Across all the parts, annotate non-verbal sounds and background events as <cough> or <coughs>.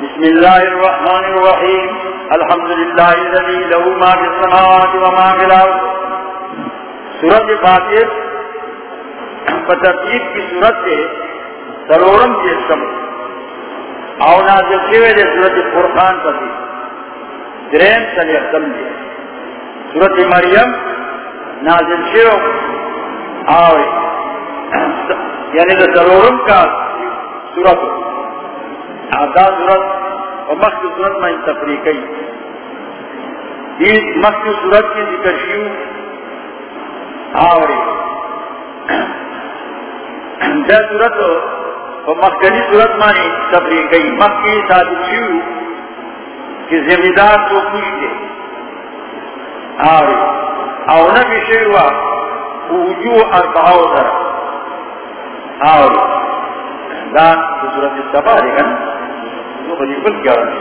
بسم الله الرحمن الرحيم. الحمد لله الذي له ما في السماوات وما في الأرض. سورة فاتح فترتیب کی صورت سے سرورم کے سم او نازل شوے دے سورت فرقان پتی درین سلی اختم دے سورت مریم نازل شوے آوے. یعنی دے سرورم کا سورت. آدھا سورت اور مخت سورت میں تفریقی یہ مخت سورت کی ذکر شیو آوے دا صورت و مخکنی صورت مانی تفریح گئی مخی ثابت شیو کہ زمیدار تو خوش دے۔ آوری۔ او نبی شیوا وجوه اربعو در آوری۔ دا صورت سبا دے گا نو کیا رہا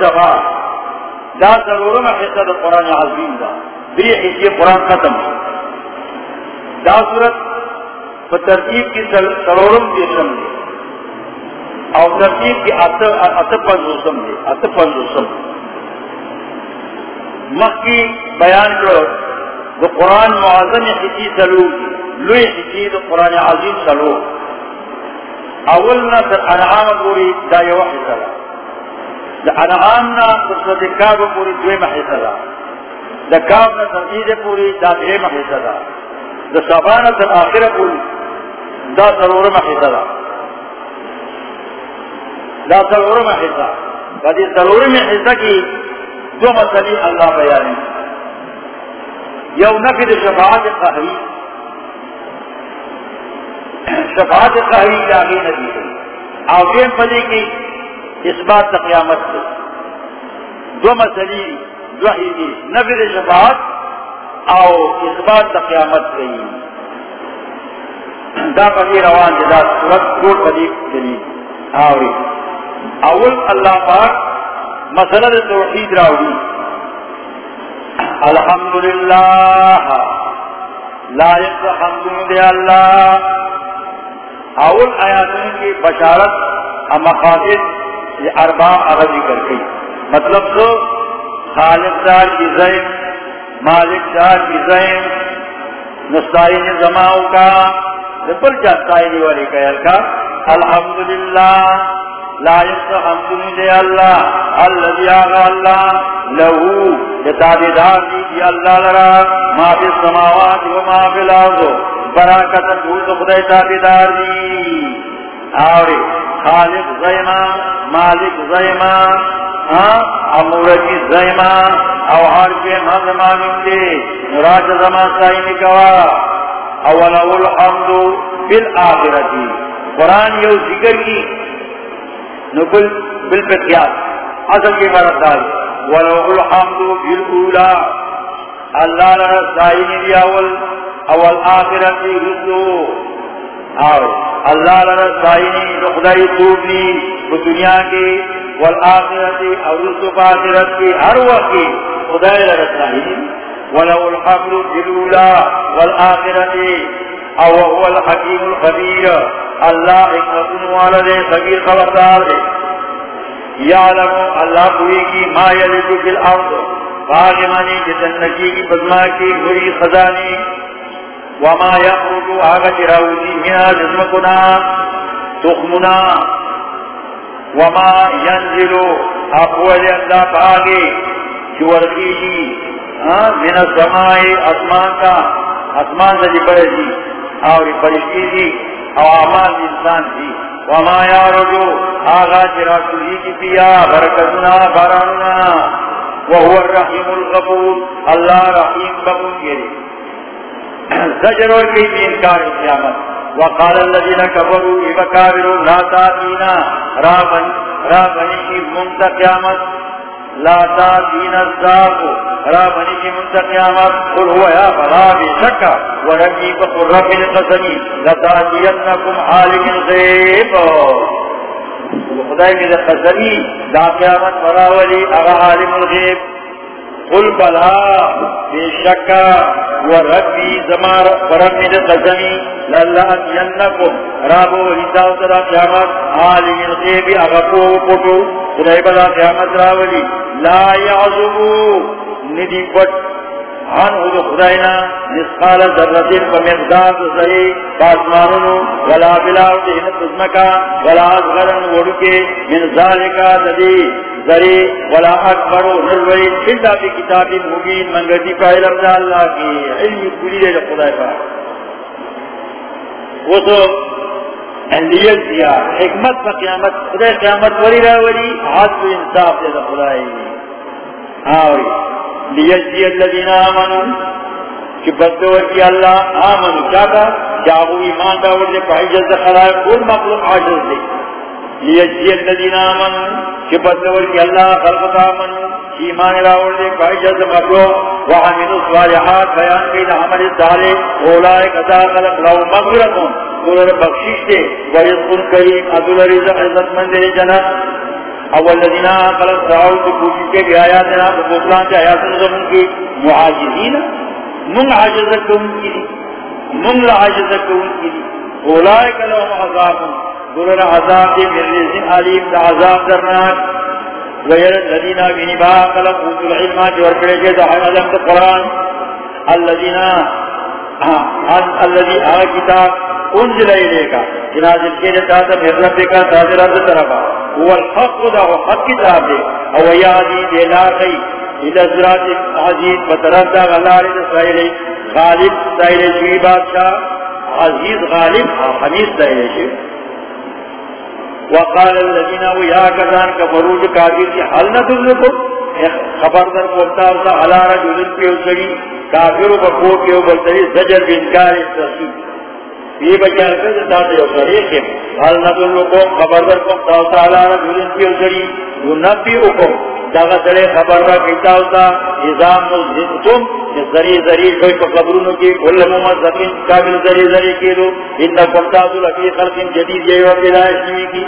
سبا دا ضرورم حصہ دا قرآن عظیم دا۔ دری حصی قرآن ختم۔ دا صورت ترتیب کی سرورم کی سم دے اور ترتیب کی اتپن دے اتپن مخ کی بیان کرو جو قرآن معظم حکی سلو لوی حکی تو قرآن عظیم سلو اول نہ سر انعام پوری دا یو حصہ دا. انعام نہ سر کاب پوری دوی محصہ دا. کاب نہ سر پوری دا دوی محصہ دا. سبانہ تر آخر پوری دا ضرورم حصہ دا. دا ضرورم حصہ. دا دی ضرورم حصہ کی دو مسئلی اللہ بیانی. یو نفی دا شفاعت قہوی شفاعت قہوی لاغی نبی او دین پدی کی اس بات تا قیامت سے۔ دو مسئلی دو ہی دی نفی شفاعت او اس بات تا قیامت سے۔ دا پدی روان دی دا سورت دور پدی دلیل آوری۔ اول اللہ پاک مسئلہ توحید راوڑی الحمدللہ۔ لائق حمد دے اللہ اول آیاتوں کی بشارت مقاصد یہ اربا عربی کر گئی مطلب تو خالق دار کی زین مالک دار کی زین نسائن زماؤں کا پر جاتا ہے والی کہل کا۔ الحمدللہ۔ لا حمد دے اللہ الذي آغا اللہ لہو جتابدار دی دی اللہ لرا ما فی السماوات و ما فی الارض براکت بھوت خدای تابدار دی آوری خالق زیما مالک زیما امورجی زیما او ہر کے مزمانم دے نراج زمان سائنی کوا اولا الحمد بالآخرتی قرآن یو ذکر کی نقل بالفتیات اصل کی برسال ولو الحمد بالاولا اللہ لرسائن دی اول اول آخرتی رسو آو، اللہ لرسائن نقدائی توبنی دنیا کی والآخرتی او رسو باخرت کی، ہر وقت کی خدای لرسائن ولو الحمد بالأولى. والآخرة أو هو الحكيم الخبير الله حكمة والده خبير خبردار يعلم الله قويكي ما يلد في الأرض فاغماني جتنكي کی بدما کی گری خزانی۔ وما يخرج آغا راوزی منا جزمکنا تخمنا۔ وما ينزل اقوال اللہ پاگے چورکی جی ہاں، من السمائی اسمان کا اسمان سے جی پڑے جی اور فرشتی جی۔ اور اعمال انسان جی وما یا رجو آغا چرا تجھی کی پیا، برکتنا باراننا وهو الرحیم الغفور۔ اللہ رحیم بخون گیری زجر اور کی بھی انکار قیامت۔ وقال الذين كفروا إذا كافروا لا تاتينا رابن رابن کی لا تا دین تاتين الزاق رابني کی منتقیامات قل هو يا فلا بشكا وربي بقر رب القسمی لتا دینکم حالک الغيب خدای کی قسمی. دا قیامت مراولی اغا عالم الغیب. قل بلا، بے شکا، و ربی زمار فرمید قسمی لاللہت ینکم رابو حساو ترہ قیامت، آلی من الغیب اغفو۔ پٹو خدای بلا قیامت راولی۔ لا یعظمو۔ ندی پٹ عن هدو خداینا نسخال ذرتین پا مقدار ذری پاسمانونو ولا بلاو دہن تزمکا ولا اصغرن وڑکے، من ذالکا ددی ذری ولا اکبرو نلوری اللہ بی کتاب مبین منگردی پا علم دا اللہ کی علم کلی دے خدای پا. وہ تو اہلیت دیا، حکمت پا قیامت، خدای قیامت وری راوری حد انصاف دے خدای. آوری. لیجزی الذین آمنوا کہ بدور کی اللہ آمنوا چاہتا جاہو ایمان داور دے پائی جلد خلائق، کل مخلوق عاجز دے. لیجزی الذین آمنوا کہ بدور کی اللہ خلقت آمنوا ایمان داور دے پائی جلد مخلوق. وحمد صالحات بیان قید حمد الدالے اولائک ادا خلق لو مغفرتون دولر بخشش دے. ورزقن کریم عدل رزق عزت مند دے جنت. اول الذين قالوا تعالوا بكوشي کے بھی آیا بیااتنا بوتلان کے آیات زمن کی معاجزین من عاجزکم کی من عاجزکم کی اولئک لهم عذاب دولر عذاب دے میرے زین علیم دا عذاب درناک۔ ویر الذين بنبا قالوا قوت العلم جو ورکڑے کے دا علم دا قرآن۔ الذين الذي آ، کتاب۔ انزل الیکا جنازل کے لیے تا من ربکا تاظر عبد طرفا هو الحق دا هو حق کتاب دے۔ او یادی دے لاقی الى ذرات عزیز بطرف دا غلال دا سائلے غالب سائلے شوی بادشاہ۔ عزیز غالب حمید سائلے شوی۔ وقال الذين ويا كذان كفروج كافر کی حل نہ تم خبر در کوتا ہوتا علا رجل پیو سڑی کافر کو کو پیو بلتری زجر بنکار تصدیق یہ بچار کر دیتا تھا یہ طریق ہے حال نظر لکم خبردر کم تاو تعالی رجولن کی اجری وہ نبی اکم جاگہ سرے خبردر کیتا ہوتا ازام مزدتم کہ ذری ذری کوئی پا قبرونو کی کل محمد زمین کامل ذری ذری کی دو انکم تاو لفی خلق جدید یہ وقت لائش نوی کی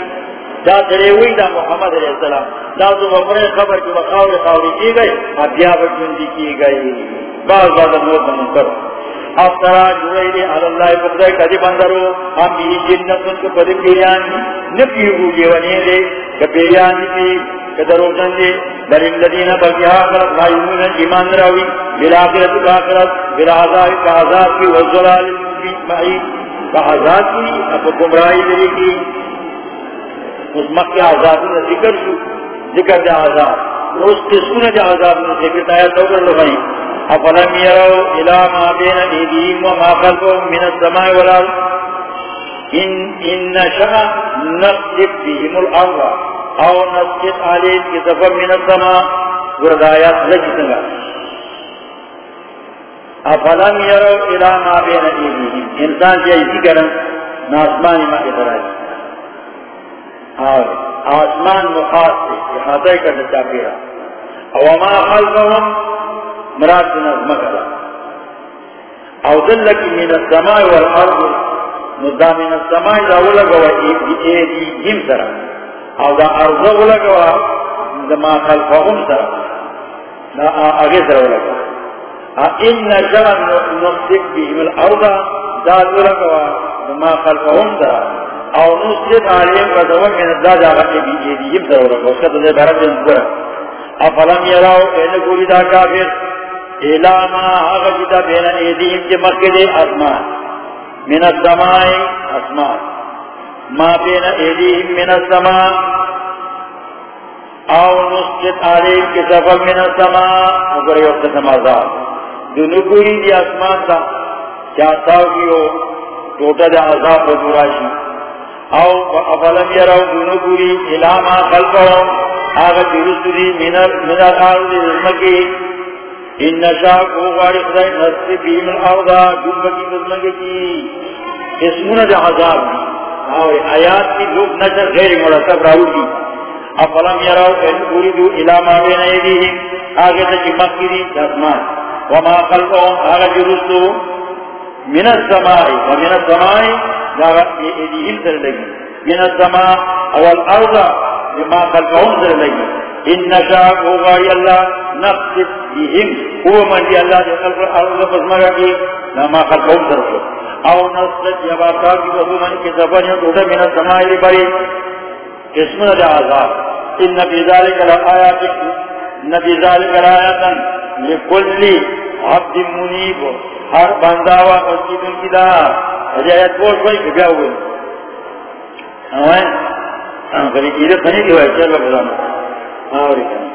دا سرے ہوئی دا محمد علیہ السلام دا تو بپنے خبر کی وقاور خاوری کی گئی اب یا بجندی کی گئی بعض بعض موت منکر افترا جوئی دے اللہ بخدای کدی بندرو، ہم بھی جنتن کو پدی پیریان نپی ہو جیوانی دے کہ پیریان دی کدرو جن دے، در اللذین بلکی آخرت لائمون ایمان راوی بلاخرت آخرت بلعذاب کعذاب کی وزلال المبین معید کعذاب کی اب گمرائی دے کی۔ اس مقی عذاب نے ذکر شو، ذکر دے عذاب۔ اس قسمون دے عذاب نے ذکر تایا توقر لگائی۔ افلم يروا الى ما بين ايديهم وما خلفهم من السماء والارض ان ان شاء نقذف بهم الارض او نسقط عليهم كسفا من السماء. وردايات لجتنا افلم يروا الى ما بين ايديهم انسان جاي ذكر ناسمان ما ادراج اور آسمان مخاص سے احاطہ کرنا چاہتے او ما خلفهم مراد نظم کرا او دلکی من السماء والارض ندا من السماء دا ولگوا ایدی جیم سرا. او دا ارض ولگوا دا ما خلفهم سرا. دا آگے سرا ولگوا. ان نشان نصدق بهم الارض، دا ولگوا دا ما خلفهم سرا. او نصدق عليهم قدوا من الداد آگا ایدی جیم سرا ولگوا. اس کا تو دے بارد جنس افلم یراو این گوری دا کافر الاما آغا بین ایدیم کے مقید اسمان من السماء اسمان ما بین ایدیم من السماء او نسکت آلیم کے من السماء مگر وقت سمازار جو نکوری دی اسمان تا چاہتاو کی ہو توٹا دی عذاب بدوراشی او افلم یراو جو نکوری الاما خلقهم آغا جرسو دی من الارض دی ان نشاء کو غاری خدای نصر بیم الارضا جنب کی نظمگی کی۔ اسمون دا عذاب دی اور آیات کی لوگ نظر غیر مرتب راو دی افلم یراو ان اوریدو الاما بین ایدیہم۔ آگے تکی مقیدی دسمان وما خلقهم آگا جرسو من السماعی ومن السماعی داغا ایدیہم سر لگی۔ من السماع والارضا بما خلقهم سر لگی۔ ان نشاء غاری اللہ نقصف بهم هو من دي الله دي خلق الارض فزمگا کی لما خلقهم طرف او نصف جباتا کی وہو من کی زبان یدودا من السمائی بری اسم دا عذاب ان فی ذالک الآیات نبی ذالک الآیات لکل عبد منیب ہر بنداوا مسجد کی دا حجایت بوش بھائی کہ بیا ہوئے ہاں کبھی چیزیں کھنی کی ہوئے چل بزانا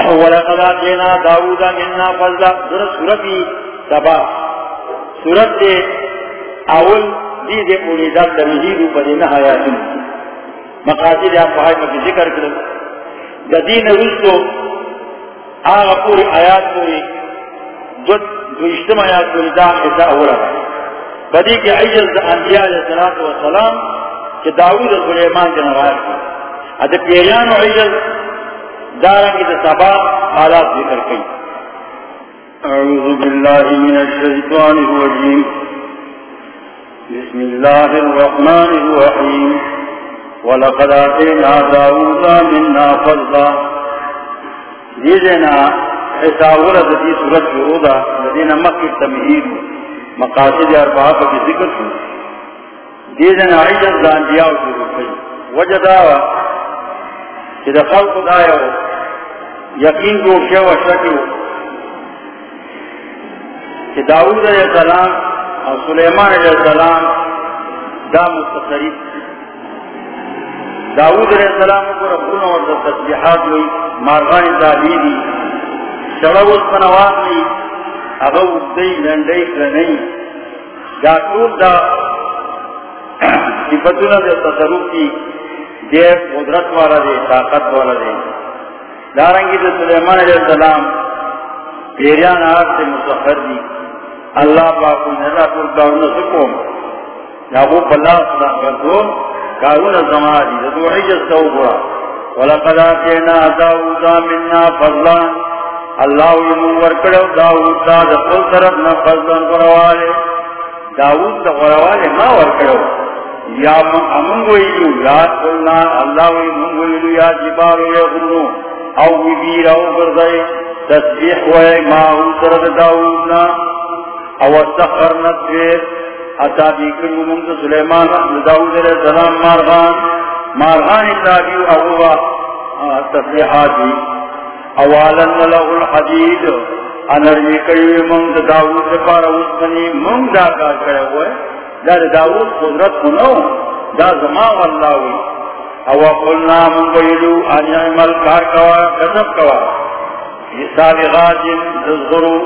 اور ولقد آتینا داودا مننا فضلا در سورتی سبا سورت دے اول دی دے پوری دار تمہیدو پدینا حیاتن مقاصد آپ بہائی میں ذکر کرو جدین رسو آغا پوری آیات پوری دو اجتماع آیات پوری دا حصہ اولا بدی کے عجل دا انبیاء علیہ السلام کہ داود سلیمان جنوائر کی ادھے پیریان و عجل دارا کی سبا حالات ذکر کی اعوذ باللہ من الشیطان الرجیم۔ بسم اللہ الرحمن الرحیم۔ ولقد آتینا داودا منا فضلا۔ دیدنا حساب ردی سورت شرودا لدینا مکی تمہید، مقاصد اربعہ کی ذکر کی دیدنا عجل دانجیاء شروع کی وجداوا کہ دخل خدا ہو یقین کو کیا و شکل کہ داؤد علیہ السلام اور سلیمان علیہ السلام دا متصریف داؤد علیہ السلام کو ربون اور تسبیحات ہوئی مارغان تعبیری شروت پنوات نہیں اگر اگدئی لنڈئی کرنئی دا ٹوٹ دا <coughs> صفتنا دے تصرف کی دیر قدرت والا دے، طاقت والا دے۔ دارنگی دے سلیمان علیہ السلام پیریان آگ سے مسخر دی۔ اللہ پاکو نظر پر کارون سکوم یا وہ پلا صلاح کردو کارون زمانی دو عجز سو برا ولقد آتینا داودا مننا فضلان اللہ یمون ورکڑو داود دا دقل طرف نا فضلان قروالے داود دا قروالے ما ورکڑو یا من ویلو یا قلنا اللہ وی من یا جبارو یا غنو او بیر او بردائی تسبیح وی ماہو سرد داودنا او استخرنا تفیر اتا بیکن من سلیمان داود علیہ السلام مارغان مارغان تابیو اووا تسبیحاتی اوالن لغو الحدید، انرمی کئی من داود پارا اسمنی من دا کرے ہوئے دا داود قدرت کنو دا زمان واللہ وی. او قلنا من قیلو ان یعمل کار کوا کسب کوا. سابغات دزغرو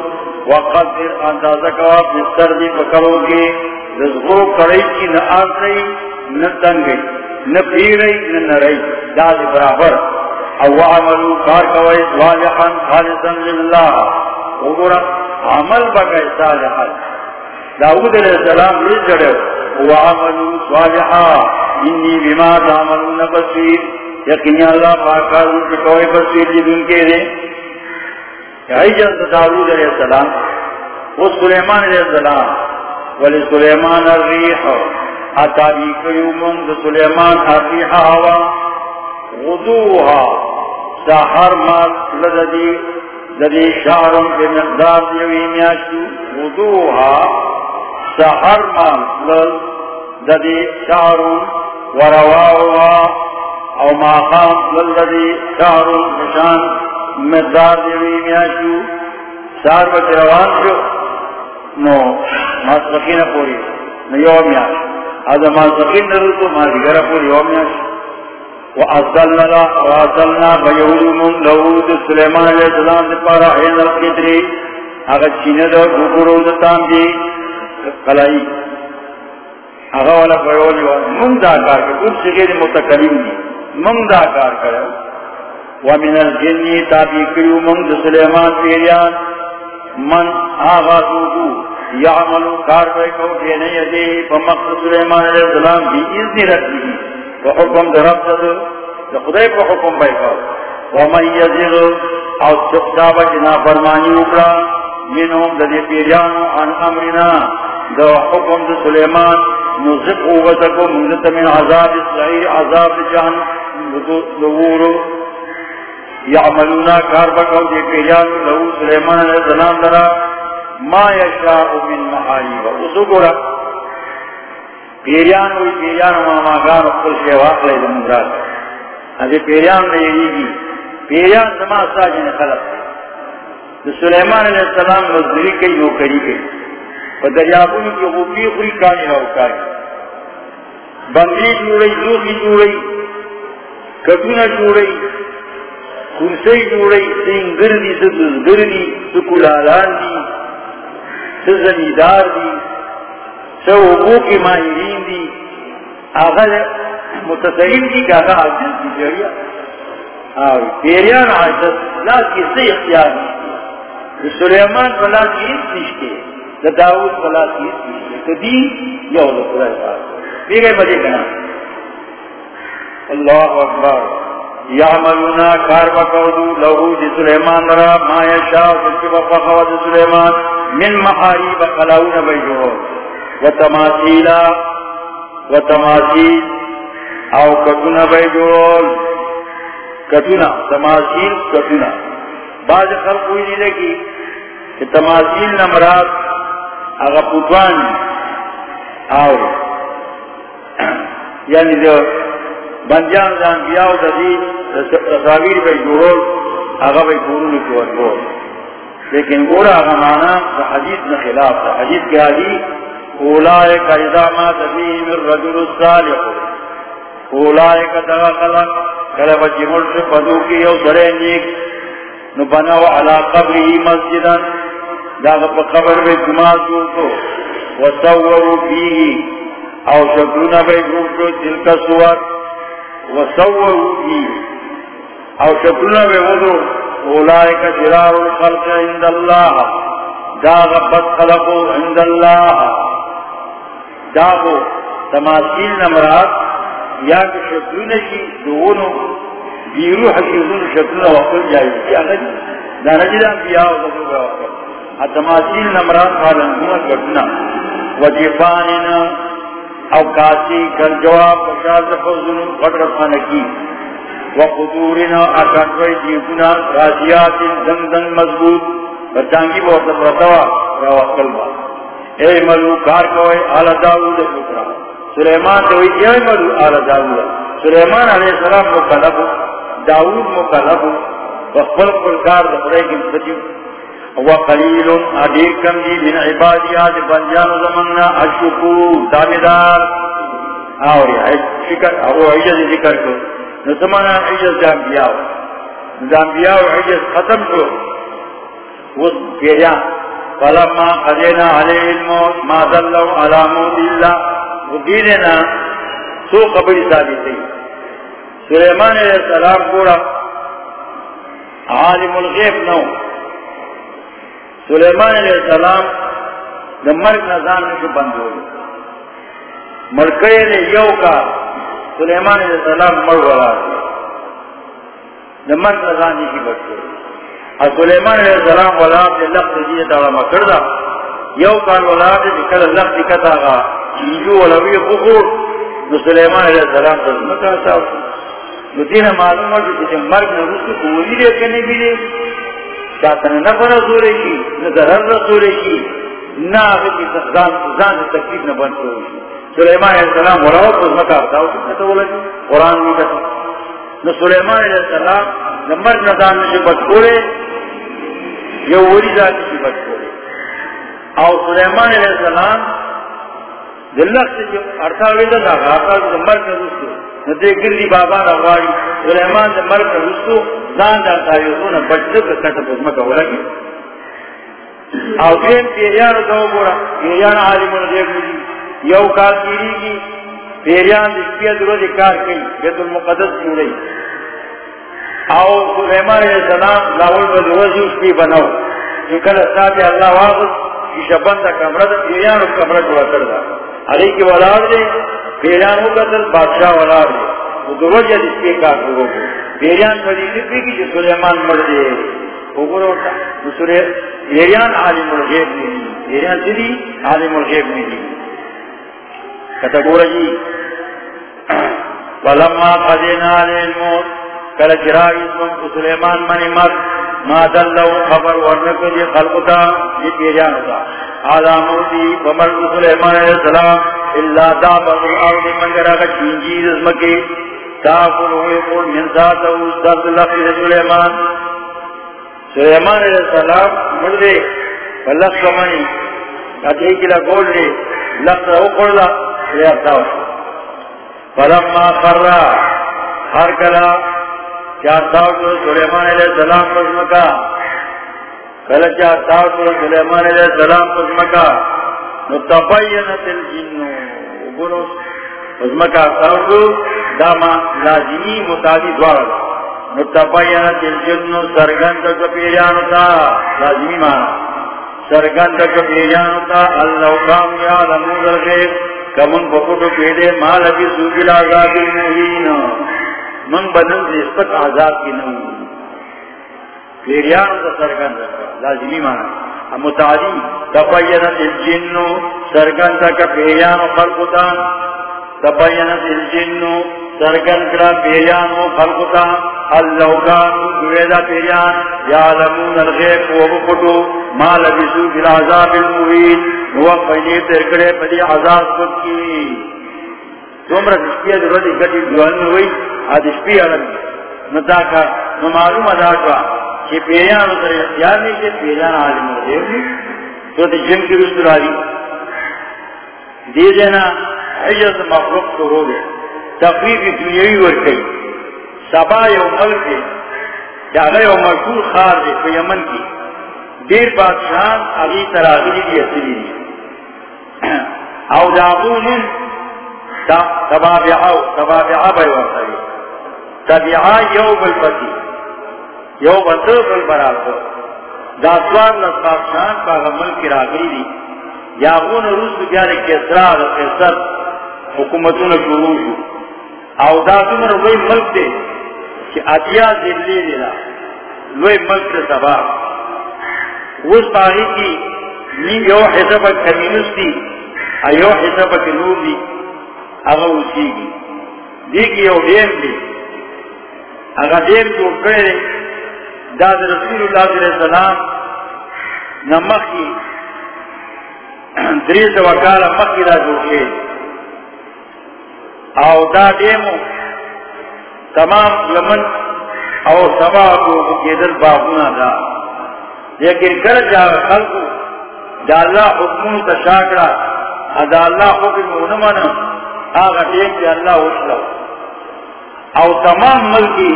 وقدر اندازہ کوا، بستر دی پکرو کی دزغرو کڑی کی نہ آرسی نہ تنگی، نہ پیرئی نہ نرئی دا دی برابر. او عملو کار کوا صالحا، خالصا للہ. وگورا عمل بگئی صالحا. داود علیہ السلام لے جڑے وعملوا صالحا. انی بما تعملون بصیر یقین اللہ پاکار ان کے کوئی بصیر جب ان کے دیں یہی جلد داود علیہ السلام. وہ سلیمان علیہ السلام. ولی سلیمان الریح. اتابی قیومن دا سلیمان الریح ہوا. غدوها. سحر مال لددی لدی شعرم کے مقدار دیوی میاشتو. غدوها. سحر مانسل ددی شارون ورواؤها او ماقام. للدی شارون نشان. مدار دیوی میاشو سار بچ روان شو. نو ماسقین پوری. نو یو میاش از ماسقین نرو تو مازگر پوری یو میاش وأصلنا لا وأصلنا بيولم لود سليمان عليه السلام دپارا حين القدري اگر چینه دو گوگرو دتام دی. قلائی اگا والا بیولی و من دا کار کر کل سغیر متکلیم دی من دا کار کر ومن الجنی تابی کریو من دا سلیمان پیریان. من آغا دوگو یعملو کار بے کو دینے یدے فمقت سلیمان علیہ السلام بھی اذنی رکھتی دی. وحکم دا رب دا دا خدای کو حکم بے کو ومن یزیغ او سبتابا جنا فرمانی اکڑا منهم دا دی پیریانو عن امرنا. دا حکم دا سلیمان، نزق اوغتکو منزت من عذاب اسرائیل عذاب جان دورو یعملونا کار بکو دے پیجان لہو سلیمان علیہ السلام درا ما یشاء من محاریب اسو گورا پیریان ہوئی پیریان ماما گان اکل شیواق لے دمدرات ادھے پیریان نے یہی گی پیریان زما ساجن خلق. دے سلیمان علیہ السلام مزدوری کئی نوکری کئی. و دریابون کی غوبی خوری کانی روکاری بندی جوڑی زوخی جوڑی کتونا جوڑی کرسی جوڑی سنگر دی سدزگر دی سکلالان دی سزمیدار دی سو ابو کی ماہرین دی آغا متصرین دی کہ آغا عجز دی جوڑیا آوی پیریان عجز لا کسی اختیار دی سلیمان فلا کی اس نشتے دا داود فلا کی اس نشتے تو دی یو دا پاس دیگے مجھے کنا اللہ اکبر یعملونا کار بکودو لہو دی سلیمان را ما یشاء فلکی بفقو دی سلیمان من محاریب قلاؤنا بیجو و تماثیلا و تماثیل او کتونا بیجو کتونا تماثیل کتونا بعض خلق ہوئی نہیں لگی کہ تماثیل نمرات اگا پوتوان آو <clears throat> یعنی جو بنجان جان بیاو ددی تصاویر بھائی جوڑو آگا بھائی پورو کو ورگو لیکن گورا آگا مانا دا حدیث نہ خلاف دا حدیث کیا دی اولائے کا اذا ما تبیم الرجل الصالح. اولائے کا دغا خلق کلب جمل سے پدو کی یو سرے نیک، نو علا قبری مسجدا. داغا پا قبر بے جماعت جو کو وصورو فیہی او شکلونا بے جمعو تلک سور وصورو فیہی او شکلونا بے وضو اولائے کا جرار الخلق عند اللہ داغا بد خلقو عند اللہ داغو تماثیل نمرات یا کہ شکلونا کی دونوں بیرو حقیقون شکلونا وقل جائے کیا نجی دا نجی دا انبیاء و دبوگا وقل اتماثیل نمرات خالنگونا گٹنا وجفاننا او کاسی کل جواب پشاز فضلن قدر خانکی وقدورنا اکانوی دیوکنا راسیات دن دن مضبوط. بچانگی بہت پرتوا رو قلبا اے ملو کار کوئی آل داود شکرا سلیمان توی اے ملو آل داود. سلیمان علیہ السلام مکلب. داود مکلب. وقبل قلقار دخلے کی مستجیب وقلیل ادیر کم دی من عبادیات بنجان زمننا الشکور دامدار. آوری شکر او عجز ذکر کو نسمانا عجز جانبیاء جانبیاء عجز ختم کو وہ پیریان فلما قدینا علیہ الموت ما دلو علا موت اللہ وہ دیرنا سو قبری ثابتی سلیمان علیہ السلام پورا عالم الغیب نو. سلیمان علیہ السلام دا مرک نظام نے بند ہو مرکے نے یو کا سلیمان علیہ السلام مر والا دا مرک نظام کی بچ گئی اور سلیمان علیہ السلام والا نے لفظ جیسے دارا مکر دا یو کال والا نے کل لفظ کتا گا چیزو ولوی بخور نو سلیمان علیہ السلام تو مکہ صاحب نو دینا معلوم ہو کہ مرک نے رسو کوئی دے کرنے بھی دے چاہتنے نہ بنا سورے کی، نہ ضرر نہ سورے کی، نہ آگے کی زان سے تکلیف نہ بن سورے کی۔ سلیمان علیہ السلام وراؤ تو اس مکہ بتاؤ کتنا تو بولا جی قرآن بھی کہتا نہ سلیمان علیہ السلام، نہ مرد نہ نظام سے بچ کھولے یہ وہی ذات سے بچ کھولے اور سلیمان علیہ السلام دلت سے جو ارتھا ویدہ تھا آتا جو مرد نہ رسو نہ دے گردی بابا روائی سلیمان سے مرد نہ رسو زان دا تاریخون بچتے کا کتا پزمہ کا ولا کی او دین پیریان دو گورا پیریان عالم الغیب ملی یو کار کیری کی پیریان دشپیا درو دی کار کئی بیت المقدس جوڑی او سلیمان علیہ السلام لاول با دروزی اس کی بناو چکل استاد اللہ واقف کی شبند کمرہ دا پیریان اس کمرہ جوڑا کردا علی کی ولاد دے پیریان ہو قتل بادشاہ ولاد دے وہ کرو گو۔ کی جو سلیمان مر دے وہ گرو سورے پیریان عالم الغیب نہیں۔ پیریان عالم الغیب نہیں۔ کتا گورا جی <clears throat> فلما قدینا علی الموت کل چراغی سلیمان من ما دلو خبر ورنکو جی خلقتا جی پیریان ہوتا آدھا موتی ومرد سلیمان علیہ السلام اللہ دابر الارض منگر اگر چینجیز اسمکی تاکل ہوئے قول من ذاتو درد لقی جی سلیمان. سلیمان علیہ السلام مردے فلق سمانی کہتے کی لگول لے لقص او قرلا لے ارتاو فلما خرا ہر کلا چارتاو جو سلیمان علیہ السلام پزمکا کلا چارتاو جو سلیمان علیہ السلام پزمکا نتبینت پزمکا تاو داما لازمی متعدی دوارا نتبینت سرگند تا۔ لازمی مانا سرگند تا۔ اللہ کام یا لمود الغیب کمن پکوٹو پیدے مال ابی من بدن سے اس پت عذاب کی نو پیریانو تا سرگند لازمی مانا متعدی تبینت الجنو۔ سرگند کا پیریان کپیریانو خلقتا تبینت الجنو۔ سرگن کرا پیریان و خلقتا اللہ کانو دویدہ پیریان یعلمون الغیب و بکتو۔ ما لبسو فی العذاب الموین وقت فیدی ترکڑے پدی عذاب خود کی۔ تمرا دشپیہ در رضی گٹی دوان ہوئی۔ آدشپی علم نتاکا نمعلوم ادا کوا چی پیریان و اختیار نہیں کہ پیریان عالم و دیو تو تی جن کی رسول آلی دی دینا حجت مخلوق تو ہو گئے۔ تقریبی دنیاوی ورکی سبا یو ملک دی جاگا یو مشہور خار دی پا یمن کی۔ دیر بادشاہان اگی تراغلی دی اصلی دی۔ <clears throat> او داغونن تبابعاو تبابعا بای ورکی تبعا یو بالپتی یو بطر بالبراتو دا سوار لس بادشاہان پا ملک راغلی دی. یاغون روز بیار کسرا دا کسر حکومتون شروع شو. او دا تمر وی ملک دے کہ اتیا دلی دیلا وی ملک دے سبا. اس باغی کی نیم یو حساب کمینوس دی ایو حساب کنور دی. اگا اسی گی دیکھ یو دیم دی. اگا دیم جو کرے دا رسول اللہ علیہ وسلم نمک کی <clears throat> دریس وکالا مکی دا جو کرے او دا دیمو تمام یمن او سبا کو کیدل باغونا دا۔ لیکن کر جا خلقو، دا اللہ حکمون تشاکرا، دا اللہ حکم اونمان آغا دیم کی اللہ وشلو او تمام ملکی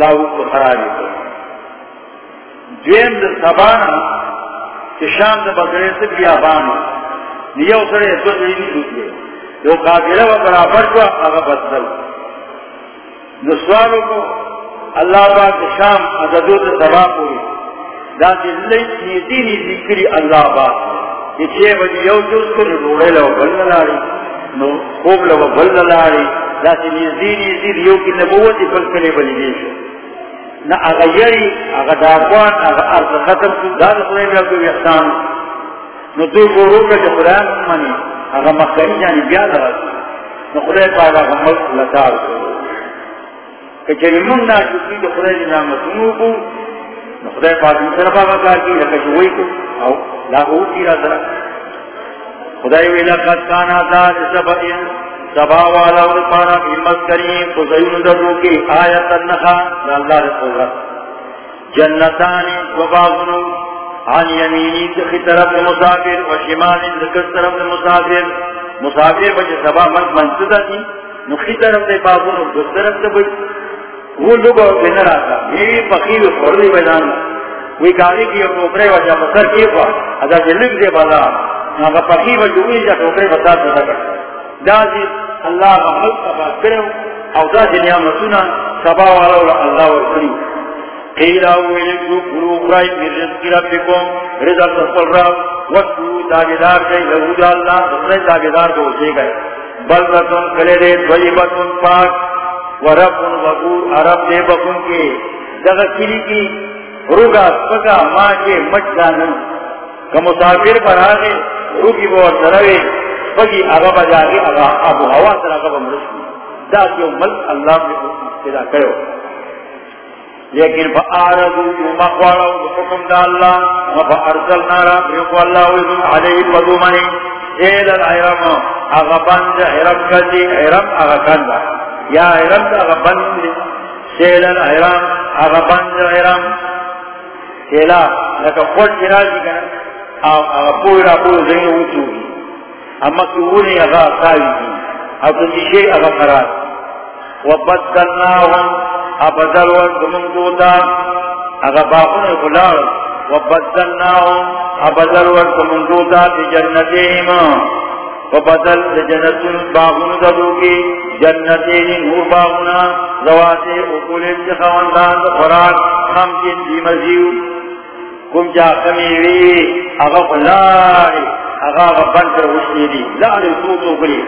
لاہو کو خرابی کو دویم دا سبانا چشام دا بگرے سے بیابانو نیو سرے دو دینی دوکے جو قابلہ و برابر کو آگا بدل. نسواروں کو اللہ باق شام عددو سے سبا پوری داتی اللہ نیتی نیتی کری اللہ باق یہ چھ بجی یو جوز کو روڑے لو بل لاری نو خوب لو بل لاری داتی نیتی نیتی یو کی نبوتی بل کنے بلی دیشو نا اغیری اغا داقوان اغا ارض ختم کو داد خدای بیا کوئی احسان نو تو کو روکا جو قرآن منی اگر مخدری جانی بیا لگا نو خدای پاک اگر ملک لتار کرو کہ چلی من نا چکی تو خدای جی نامتنو کو نو خدای پاک مصر پاک کار کی لکا شوئی کو او لاغو تیرا سرا خدای وی لقد کانا دار سبعین سبا والا ورپانا فی مسکرین خزیون در روکی آیت النخا اللہ رسول جنتانی و باغنو عن یمینی دخی طرف مسافر و شمالی دخی طرف مسافر مسافر بچے سبا من منصدہ تھی نخی طرف دے بابون و دخ طرف دے بچ وہ لوگ دینا رہا تھا میری پخیر فرلی بیدان وہی گاڑی کی ٹوکرے وجہ بسر کیے پا ادا جلک دے بالا ناگا پخیر و جوئی جا ٹوکرے بسا سکتا کر دا جی اللہ کا ملک سبا کرو او دا جنیا مسونا سبا والا اللہ ورکری قیل اولیکو کرو برائی من رزق ربکم، رزق تصل راو وقتو تابدار جائی لہو دا اللہ تصل تابدار کو اسے گئے بلدتن کلے طیبتن پاک وربن وقور عرب دے بکن کے دغا کلی کی روگا سپکا ماں کے مچ دانن کا مسافر پر آگے روگی بہت سروے سپکی آگا بجاگے آگا ابو ہوا سر آگا بمرسلی دا کیوں ملک اللہ نے پیدا کرو لیکن فآردو مقوارو حکم دا اللہ وفارسلنا را بیقو اللہ وزن علیہ بدومنی ایل العرم اغا بند عرم کسی عرم اغا کند۔ یا عرم اغا بند سیل العرم اغا بند عرم سیلا لکا خود چرازی کنا اغا پورا پورا زین وچوگی اما کیونی اغا ساوی دی. او کسی اغا قرار. وبدلناهم ابدل ورکمن دوتا اگا باقون خلال وبدلناهم ابدل ورکمن دوتا تی جنتیم. وبدل جنتون باقون دادو کی جنتین نور باقونا زواتے اکولین تی خواندان خوراک خمسین دی مزیو. کم جا کمیوی اگا خلال اگا غبن کر وشنی دی. لعلی سوتو کلی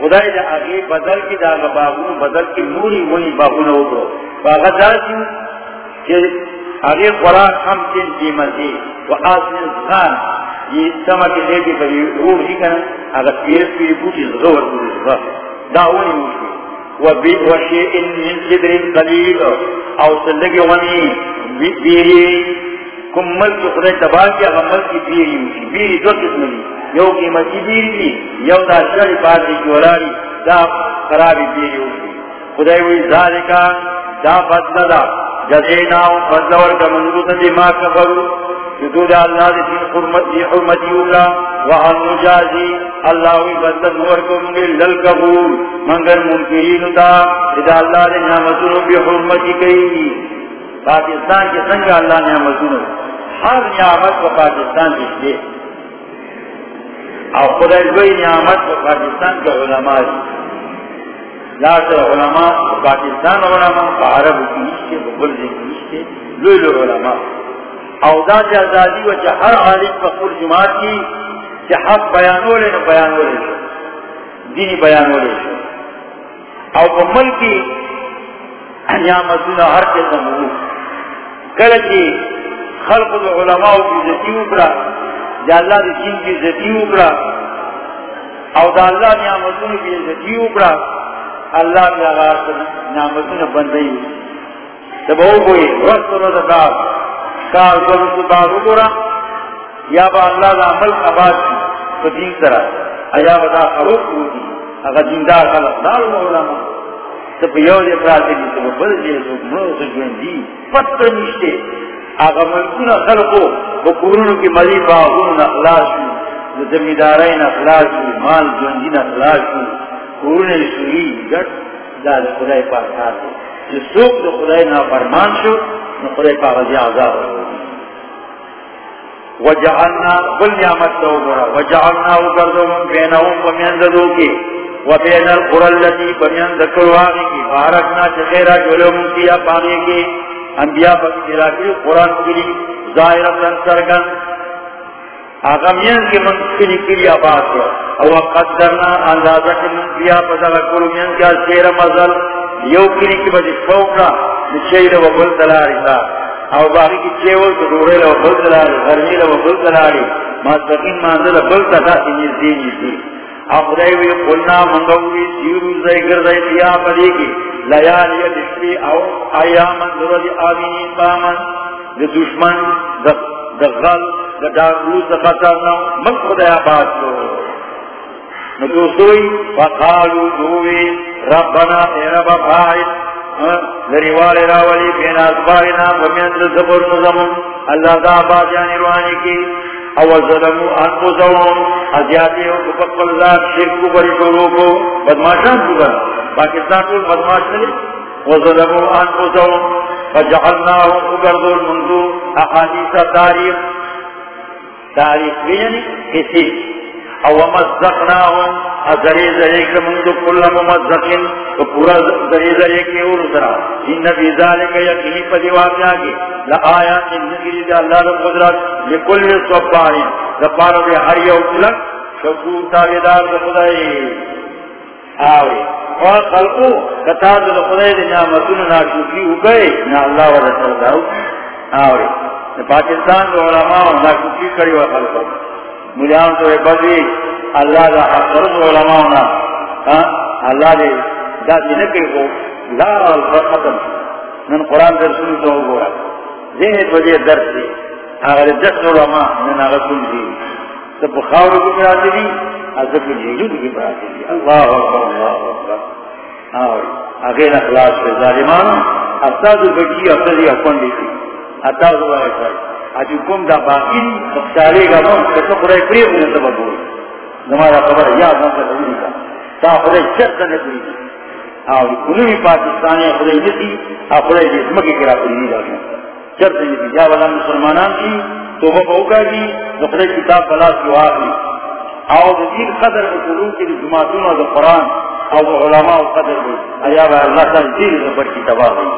خدای دا اگے بدل کی دا باغون، بدل کی نوری ونی باغون اوکرو باغا دا چیو کہ اگے قرآن ہم چین کی مزی. و آسن زخان یہ سما کے لے کے بلی روح جی ہی کنا اگر پیر پیر بوٹی زغور بوٹی زغور دا ونی موشی. و بی وشیئن من صدر قلیل. او سلگی ونی. بیری. کم ملک خدای تباہ کی اگر ملک بیری موشی بیری دو قسم لی یو قیمتی بیری دی، یو دا شری پاتی جولاری، دا خرابی بیری ہوتی خدای وی ذالکا، دا فضل دا۔ جزیناو فضل ورکا منزوطا دی ما کفرو۔ جدو دا اللہ دی تین حرمت دی، حرمتی اولا۔ وحن نجازی اللہ وی فضل ورکا منگی للکبول منگر منکرین دا دا اللہ دی نعمتونو بی حرمتی کئی۔ پاکستان کے سنگا اللہ نعمتونو ہر نعمت کو پاکستان کی شدے او خدای کوئی نعمت کو پاکستان کے علماء دی علماء، پاکستان علماء، عرب کی نشتے بلد کی نشتے لوی لو علماء۔ او دا چی ازادی و ہر عالم پخور جماعت کی چی حق بیانو لے نو بیانو لے شو دینی بیانو لے شو او پا ملکی نعمتون ہر قسم ہو کلچی خلق دو علماء کی ذکی اکرا دا اللہ دی چین کی ذکی اکرا او دا اللہ نعمتون کی ذکی اکرا اللہ کی آغاز نعمتون بندئی تب او کوئی رست رو دا کار کار کرو تو بارو گورا یا با اللہ دا عمل عباد کی فدین سرا ایا با دا خروق رو دی اگا دیندار خلق دارو علماء. تب یو دی پراتی دی تب بل دی پتر نشتے ملکون خلقو کی ملی باغون زمیدارین مال جوندین اخلاص شو گٹ دا دا خدای پاک آتے جو سوک دا خدای شو نا خدای پاک دی عذاب رو وجعلنا نعمت دو برا وجعلنا من وبین القرى التي بمین ذکر واغی کی بارکنا چخیرہ جولو منتیا پانے کی انبیاء پاکی دلاکی قرآن کری ظاہرتاً سرگن۔ آغمین کی من کری کری آباد ہے او قدرنا اندازہ کی من کیا پتا لکرو من کیا سیر مزل۔ یو کری کی بجی شوکا نچیر و بل دلاری تا۔ او باقی کی چیول کی روڑے لو بل دلاری، غرمی لو بل دلاری۔ مازدقین ماندل بل تتا سنیز دی نیسی اخدای وی قلنا منگوی سیرو زی گردائی تیا پدی کی لیالی دشری او ایامن ذرد آمینین بامن دی دشمن دی غل دی داروز دی خطرنا من خدای آباد لو ندوسوی وقالو دووی، ربنا اے رب قائد ہاں، لریوال راولی، بین ازبارنا ومین زبر نظمون اللہ دا آباد یعنی روانی کی. او ظلمو انفسهم ازیاتی ہو تو پکل ذات شرکو بری شروع کو بدماشان کو بر پاکستان کو بدماش نہیں. و ظلمو انفسهم، فجعلناهم اگردو المنزو احادیث، تاریخ. تاریخ بھی یعنی کسی او مزقناهم ازری زری کمندو کل ممزقن، تو پورا زری زری کی اور ذرا۔ ان فی ذالک یقینی پدی واقعہ کی لآیات نگری دی اللہ رب قدرت لکل صبارین دپارو دی ہر یو کلک، شکور تاویدار خدای۔ آوی اور خلقو کتاد دی خدای دی نعمتون ناشکری ہو گئے نا اللہ و رسول داو پاکستان علماء ناشکری کری و خلقو۔ مجھان تو بدوی اللہ ہاں؟ دا حقرد علماؤنا اللہ دے دا دینکر کو لا الفا ختم من قرآن در سنو تو گورا۔ ذہنت وجہ درد دے اگر دس علماء من آغا سن دی۔ سب خاور کی پراتی دی ازب الجیجود کی پراتی دی۔ اللہ اکبر اللہ اکبر۔ آوری اغیر اخلاص پر ظالمان افتاد بچی افتادی اپن دیتی افتاد اللہ اکبر اجو کم دا باقی دی گا من کتا قرآن پریب نے سبب خبر یاد نہ کر کا تا خدای چرته نه دی او کلوی پاکستانی خدای نسی او خدای دې کرا کړی دی راځي چرته بیا ولا مسلمانان دي توبه وکړه دي نو خدای کتاب بلا کی واخلي او د قدر په کلو کې د جماعتونو قران او علماء قدر ایا الله تعالی دې په کتاب واخلي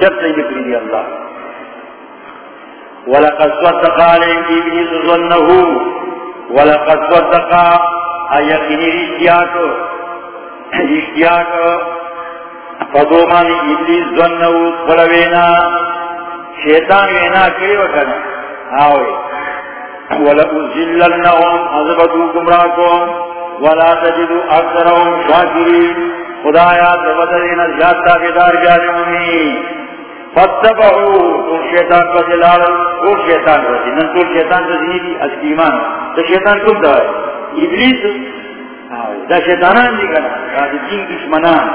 چرته دې کړی الله ولقد صدق عليهم ابليس ظنه، ولقد صدق ايقين رشياته اشتیاق فدومان ابلیس ظنو قلوینا شیطان وینا کری وکنا آوے وَلَأُزِلَّلْنَهُمْ عَذَبَتُوا گمراکم وَلَا تَجِدُوا أَكْثَرَهُمْ شَاكِرِينَ. خدایا تبدلینا زیادتا فدار جانمی فَاتَّبَعُوا، تو شیطان کا دلال تو شیطان رسی نن تو شیطان رسی دی از ایمان، تو شیطان کم دوائی ابلیس۔ ہاں، دا شیطانان دی کنا دا دین دشمنان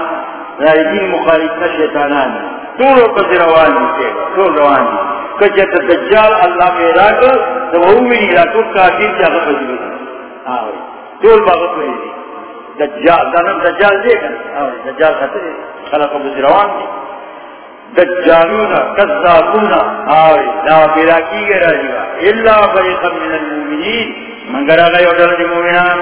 دا دین مخالف دا شیطانان۔ طولو کسی روان دی کے طول روان دی۔ کچھت دجال اللہ پیدا کر تو وہ منی را طول کافیر چاہتا پسی بدا ہاں، طول باغت پسی دی۔ دجال، دا دجال دے کنا ہاں، دجال خطر خلق بسی روان دی۔ دجالون کذابون آوری لا پیدا کی گئی را جیوا اللہ فریقا من المومنین منگر آگئی اڈر دی مومنان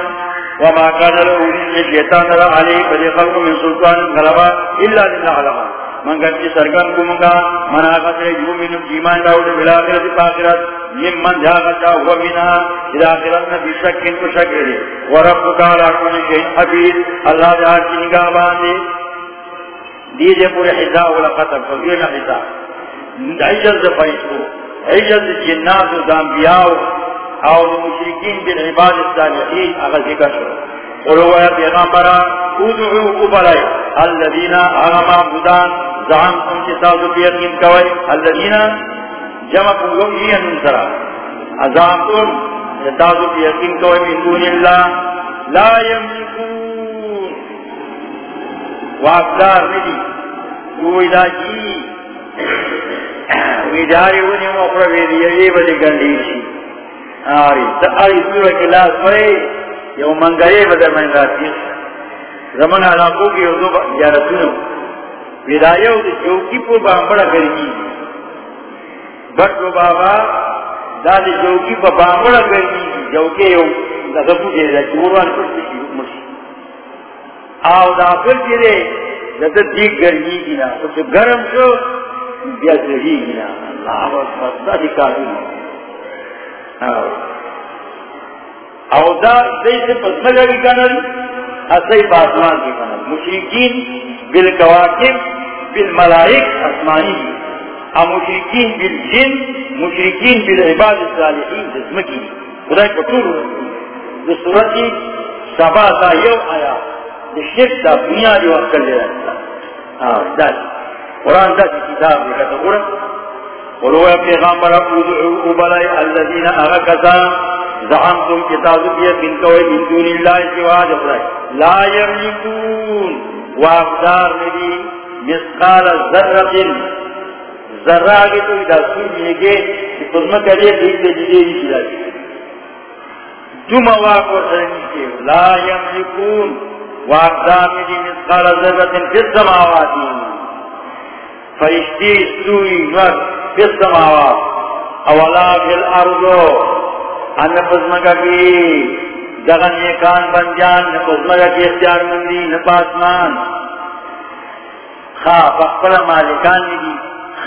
وما كان له من شيطان را علي بل خلق من سلطان غلبا الا لله علما من قد سرگن کو منگا، من آقا سے یومن ایمان داود بالاخرت باخرت من من جاغتا هو منها الى نبی شکن کو شکر ورب کالا کل شئی حبیل اللہ جہاں کی نگاہ باندے. دیجے پورے حساب ولا قطب فضیل حساب عجز پیسو عجز جنات و دانبیاؤ او مشرکین بالعباد الصالحین اگر ذکر شو قلوا یا پیغمبرا ادعو قبلائی الذین اغما بدان زعمتم چتازو پیقین کوئی الذین جمع قلو این انترا ازامتم چتازو پیقین کوئی من دون اللہ۔ لا یملکون واقدار ندی کوئی دا جی. ویداری ونی مقرب ویدیوی بدی گندیشی آری، تا آری سورہ کی لاس پڑے یو منگرے بدر من راتی. زمن علاقوں کی یو جارتونو ودایو دی، چوکی پو بامبڑا کرنی بٹو بابا، دا دی چوکی پو بامبڑا کرنی چوکی یو، دا غبو جے دا چوروان پرسی کی مرسی آو دا پر جرے دا دا دیگ گرنی کی نا، تو گرم شو، بیا زہی کی نا۔ اللہ اکبر، دا دی کافی نا او دا دیسے پسمگا کی کنل اسی باسمان کی کنل مشرکین بالکواکب، بالملائک اسمانی او مشرکین بالجن، مشرکین بالعباد الصالحین جسمکی خدای پتور دو صورتی سبا تا یو آیا۔ شرک دا دنیا جو اکل لے رہا ہاں، دا قرآن دا کتاب دیکھا تا قرآن قلوا يا پیغمبر ادعوا بلاي الذين اغكزا زعمتم كتابوا من كوي من دون الله سوى جبراي لا يملكون واقدار ندي مثقال ذرة ذرہ کے تو ادھر سنیے گے کہ تم کریے ٹھیک سے جیسے ہی چلا جمع واقع کے۔ لا يملكون واقدار ندی مثقال فرشتی سوئی السماوات. اولا ان کی نیکان بنجان کی اختیار مندی نپاسمان خواہ مالکان ندی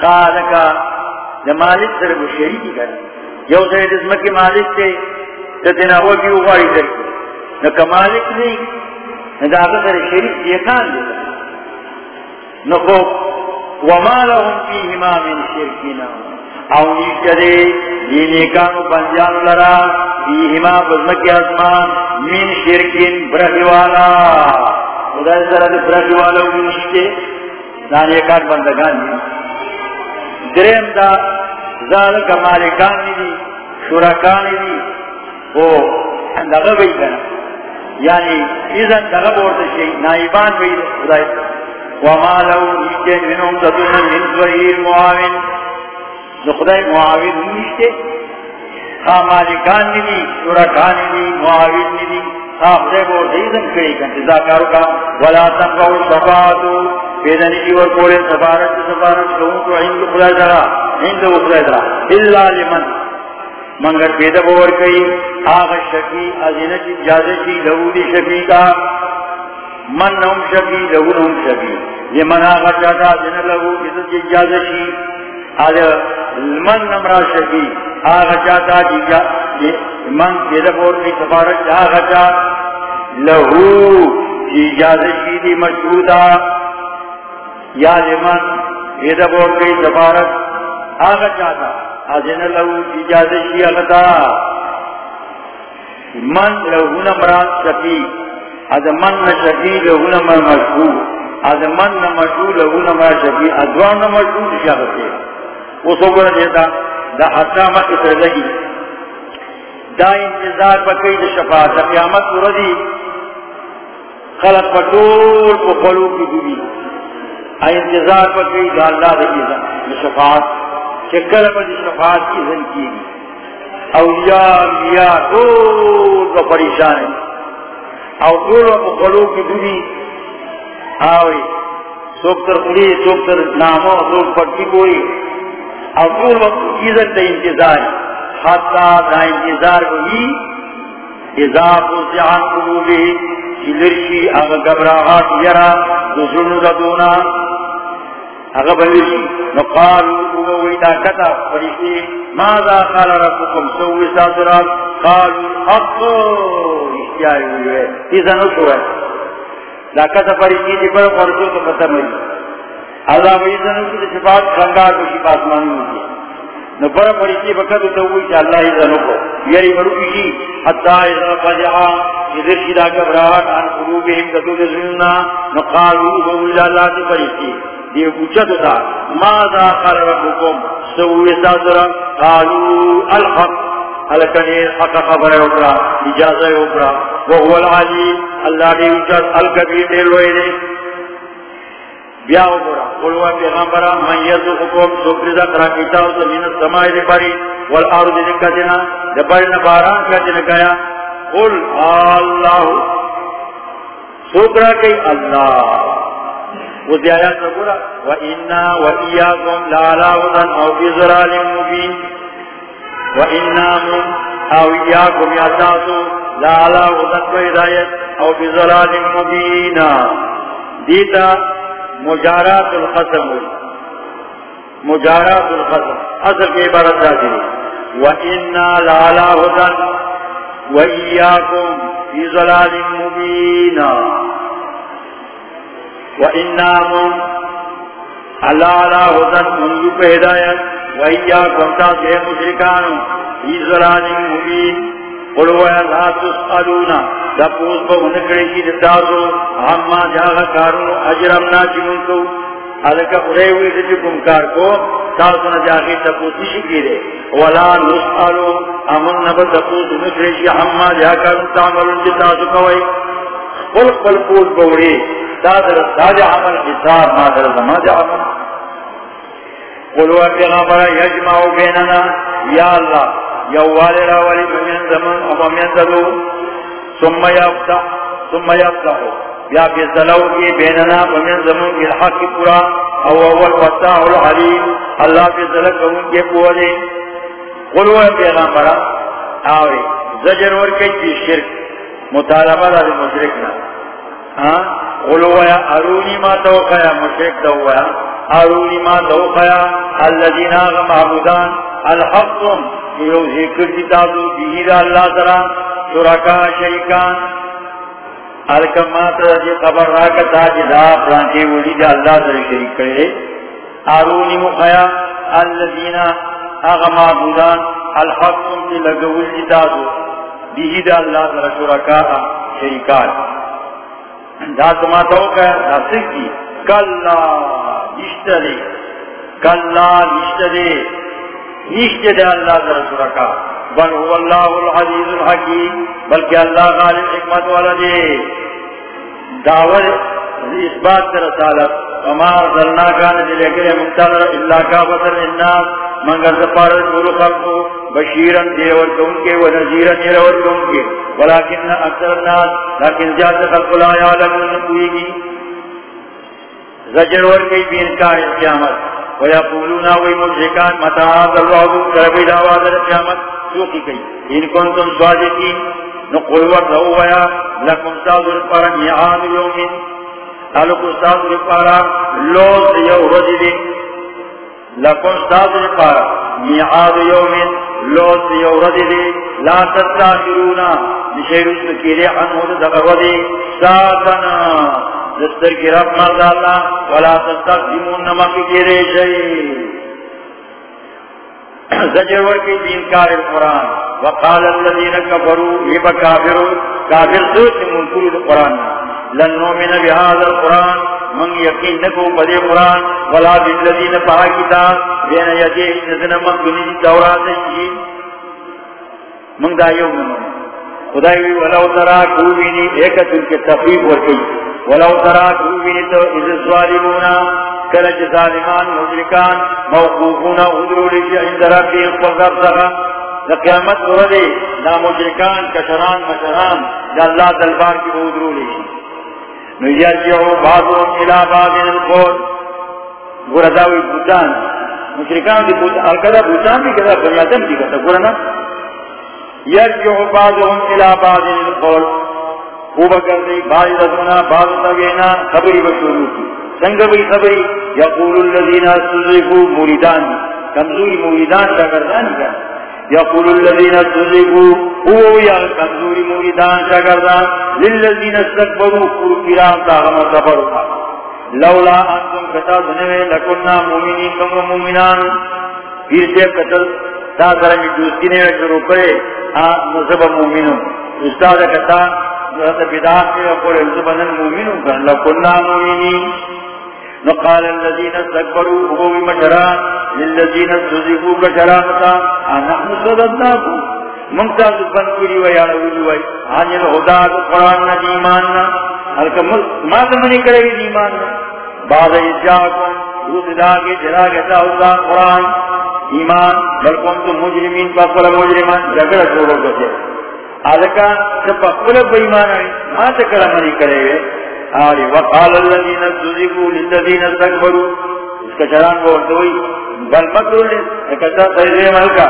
خواہ لکا مالک سر کو شریکی کرنے یو سر جسمکی مالک تے تتنا وہ نکا مالک نہیں نداغا سر شریک دیکھان دیتا نکو وما لهم فيهما من شركنا او نشتري دينيكانو بنجان لرا فيهما بزمك اسمان من شرکین شرك برهوالا خدا سر برهوالا ونشته دانيكان بندگان درم دا زال کمالکان ندی شرکان ندی وہ دغا بھئی کنا۔ یعنی ایزن دغا بورتا شئی نائبان بھئی خدای. وما لو نیچے منہم تدون من ظہیر معاون. جو خدای معاون نیچے خواہ مالکان ندی شرکان ندی معاون ندی خواہ خدای بورتا ایزن کئی کن تزاکارو کا. ولا تنقو شفاعتو پیدنی کی ور کولے سفارت سفارت کہوں تو ہند خدای درہ ہند خدای درہ اللہ لمن منگر پیدا بور کئی آغا شکی ازینت اجازتی لہو دی شکی کا من نم شکی لہو نم شکی یہ من آغا چاہتا ازین لہو عزت اجازتی آغا من نمرا شکی آغا چاہتا جی, جی- من پیدا بور کئی سفارت جی آغا چاہتا لہو اجازتی دی مشہودہ یا لمن پیدا بور کئی سفارت آغا چاہتا. ازن لہو، اجازت شی اغتا من لہو نمران شفی از من نشفی لہو نمر مشہو از من نمشہو لہو نمر شفی ازوان نمشہو شخصے وہ سو گرہ دیتا، دا حسامہ اتر لگی۔ دا انتظار پکی دا شفاعت قیامت وردی خلق پٹور کو خلو کی دوبی انتظار پکی دا اللہ دا شفاعت۔ چکر پر شفاعت کی ذن کی گی اولیاء، انبیاء دول کا پریشان ہے او دول کو قلو کی دوری۔ آوری سوکتر قلی سوکتر نامو سوک پٹی کوئی او دول وقت عزت دا انتظار۔ حتی دا انتظار کو ہی اضاف سعان قلوبی چلرشی اگا گبراغات یرا دوسرن دا دونا اگر بلیشی نقالو ویدا کتا فرشتی ماذا قال ربكم سوی ساترات قالو حق اشتیائی ہوئے تیزا نسو ہے لا کتا فرشتی دی پر فرشتو تو ختم ہوئی اللہ ویزا نسو دی شفاعت خنگار کو شفاعت مانی ہوئی نو پر فرشتی بکتو تو ہوئی چا اللہ ایزا نکو یری یعنی برو کشی حتی ایزا فجعا اذر شدا کبرات عن قلوبهم تدو دزلنا نقالو ویدا اللہ دی فرشتی دی اچت دا ماذا قال ربكم سوء سازرا قالوا الحق۔ الکنی حق خبر اکرا، اجازہ اکرا۔ وهو العلی اللہ دی اچت الکبیر دے دیلوئے دے۔ بیا اکرا، قلوا پیغمبرا من یزقکم سکر ذکرہ کتاو زمین السمائی دی بری والارض دی کتنا دی بری نباران کتنا گیا۔ قل اللہ سکرہ کی اللہ۔ وہ آیات کا پورا وَإِنَّا وَإِيَّاكُمْ لَعَلَىٰ هُدًى أَوْ بِضَلَالٍ مُّبِينٍ وَإِنَّا مُنْ أَوْ إِيَّاكُمْ يَا تَاسُ لَعَلَىٰ هُدًى وَهِدَايَةٍ أَوْ بِضَلَالٍ مُّبِينٍ دیتا مجارات القسم ہوئی۔ مجارات القسم۔ اصل کی عبارت جاتی وَإِنَّا لَعَلَىٰ هُدًى وَإِيَّاكُمْ فِي ضَلَالٍ مُّبِينٍ وَإِنَّامُمْ اللہ علا حضن پہ ہدایت وَإِيَّا ظلال مبین قلوہ تسألونا پہ کی دتازو جاغا کارونو اجرمنا سے کو جاغی دے۔ امن جاغا تعملون جتازو کوئی۔ قل قل بوڑی دادر داد عمل حساب ما در زمان عمل قلوا پیغمبر یجمعو بیننا، یا اللہ یوالی راولی بمین زمان و بمین زلو. ثم یفتح ثم یفتحو یا بیزلو کی بیننا بمین زمان بالحق پورا، او اول فتح العلیم. اللہ بیزلک ان کے پوالے قلوا پیغمبر آوری، زجر ورکی چی شرک. مطالبہ دا مشرکنا ہاں؟ قلویا ارونی ما توقیا مشرک دویا ارونی ما توقیا الذین آغا معبودان. الحقم یو ذکر کتابو، بیہی دا اللہ سرا. شرکا شریکان. الکمات رجی قبر راکتا جدا جی پرانچے ولی دا اللہ سرا شریک کرے. ارونی مخیا الذین آغا معبودان. الحقم کی لگول کتابو. بیہی دا اللہ سرا شرکا شریکان. دا سماتو کلا کلا دے دے اللہ در سرکا بل هو اللہ العزیز الحکیم بلکہ اللہ غالب حکمت والا دے دعوت اس بات در رسالت. وما ارسلنا کان دلے کرے ممتر اللہ کا بطر الناس منگر زپار دول خلقو بشیرن دیور کون کے و نزیرن دیور کون کے ولیکن اکثر الناس لیکن جات خلق لا یعلمون کوئی گی زجر ور کئی بھی انکار قیامت ویقولون وی مجھکان متا آز اللہ کربی دعوات قیامت سوکی کئی ان کنتم صادقین نقل ورد ہویا لکم ساظر پر میعان یومین لکم ساظر پر لوز یو رجی دی۔ لکم ساظر میعاد لوز یو لا تتاخرونا نشیر عنہ ساتنا دستر کی رب مرد اللہ ولا نمک کی زجر ورکی القرآن وقال الذين كفروا كافر القرآن لن نؤمن بهذا القرآن. من يقين نکو بدے قرآن، ولا بالذين پاہ کتاب. بین یدے نزن من دنی دورات انجیل من دا یوم خدای ولو ترا کوبینی ایک تن کے تفریق ورکی. ولو ترا کوبینی تو از الظالمون کلچ ظالمان مجرکان موقوفون ادرو لشی عند ربی اقوضر سخا لقیامت وردی لا مجرکان کشران مشران، دا اللہ دلبار کی ادرو لشی نجرجعو بعضهم الى بعض القول. گرداوی بوتان. مشرکان دی بوتان الکدا بوتان دی کدا بنیادم دی کتا گرنا یرجعو بعضهم الى بعض القول. خوبا کردی بعض دسونا بعض تغینا خبری بشورو کی. سنگ بھی خبری، یقول الذین استضعفوا مریدان کمزوری مریدان شاگردان کا. یقول الذین استضعفوا هو یا کمزوری مریدان شاگردان للذین استكبروا قرآن تا ہم خبر تھا. لولا انتم کتا سنوے لکننا مومنین کم مومنان. پھر سے قتل تا سرمی دوستی نے شروع کرے آن نصب مومنوں استاد کتا بداعت کے اقول انتبن المومنوں کن لکننا مومنین. نقال الذين استكبروا هو بمشران للذين استضعفوا كشرانتا نحن صددناكم ممتاز بنكري ويعلولي وي عن الهدى القرآن ديماننا هلك ما زمني کرے ديماننا بعد إجاكم روز دا کے داگے جراغتا ہوتا قرآن. ایمان بل کنتم مجرمین پاکل مجرمان جگڑ چھوڑو گتے آلکا جب پاکل بیمان آئی، ما تکر منی کرے آری وقال الذين استضعفوا للذين استكبروا اس کا چران کو ہوئی. بل مکرو نے کہتا اچھا سیدے ملکا.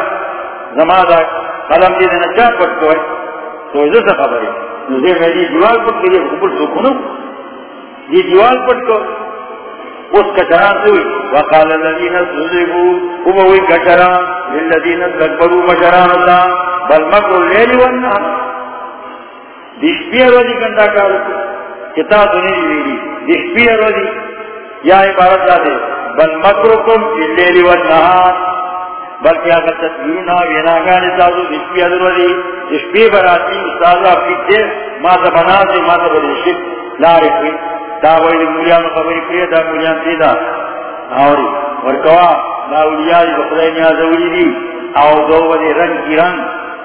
زمادہ قلم دی دینا چاہ پڑھتو ہے تو اس سے خبر ہے مجھے میری دیوال پڑھ کے لیے حکم سکھنو یہ دیوال پڑھتو اس کا چران ہوئی وقال الذين استضعفوا. هو ہوئی کا چران للذين استكبروا مشران اللہ بل مکرو لیلی والنہار دشپی روزی گندہ کارو کتاب دنی ویلی دشپی روزی یا عبارت دادے بل مکرکم فی اللیل والنہار بلکہ اگر تصویرنا ویناگانی یعنی سازو دشپی روزی دشپی براتی استازہ فکتے ما بنازی سے ما زبنا شک لارفی داوئی مولیان خبری کریے دا مولیان تیدا آوری. ورکوا دا اولیاء دی بخدای نیازولی دی. او دو ودی رنگ کی رنگ.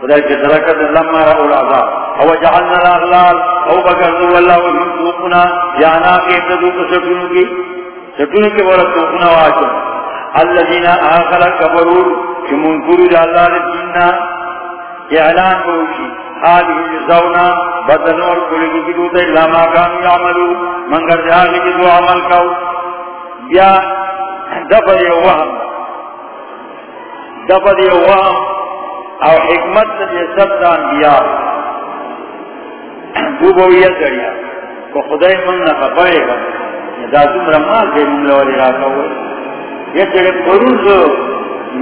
خدا کے درکت لما راوا العذاب او جعلنا الاغلال او بغض والله يمسكنا جانا کے تدو کو سکون کی سکون کے ورد توقنا واجب الذين آخر كبروا كمنكروا جعلان الديننا اعلان بوشي هذه الزونا بدنور كل جدود إلا ما كانوا يعملوا من قد جاء جدو عمل كو بیا دفر يوهم دفر يوهم او حکمت سے سب انبیاء بوبویت دریا کو خدای من نہ خبرے گا۔ دا تم دومره مال دې موږ له راکوي یا چې پروز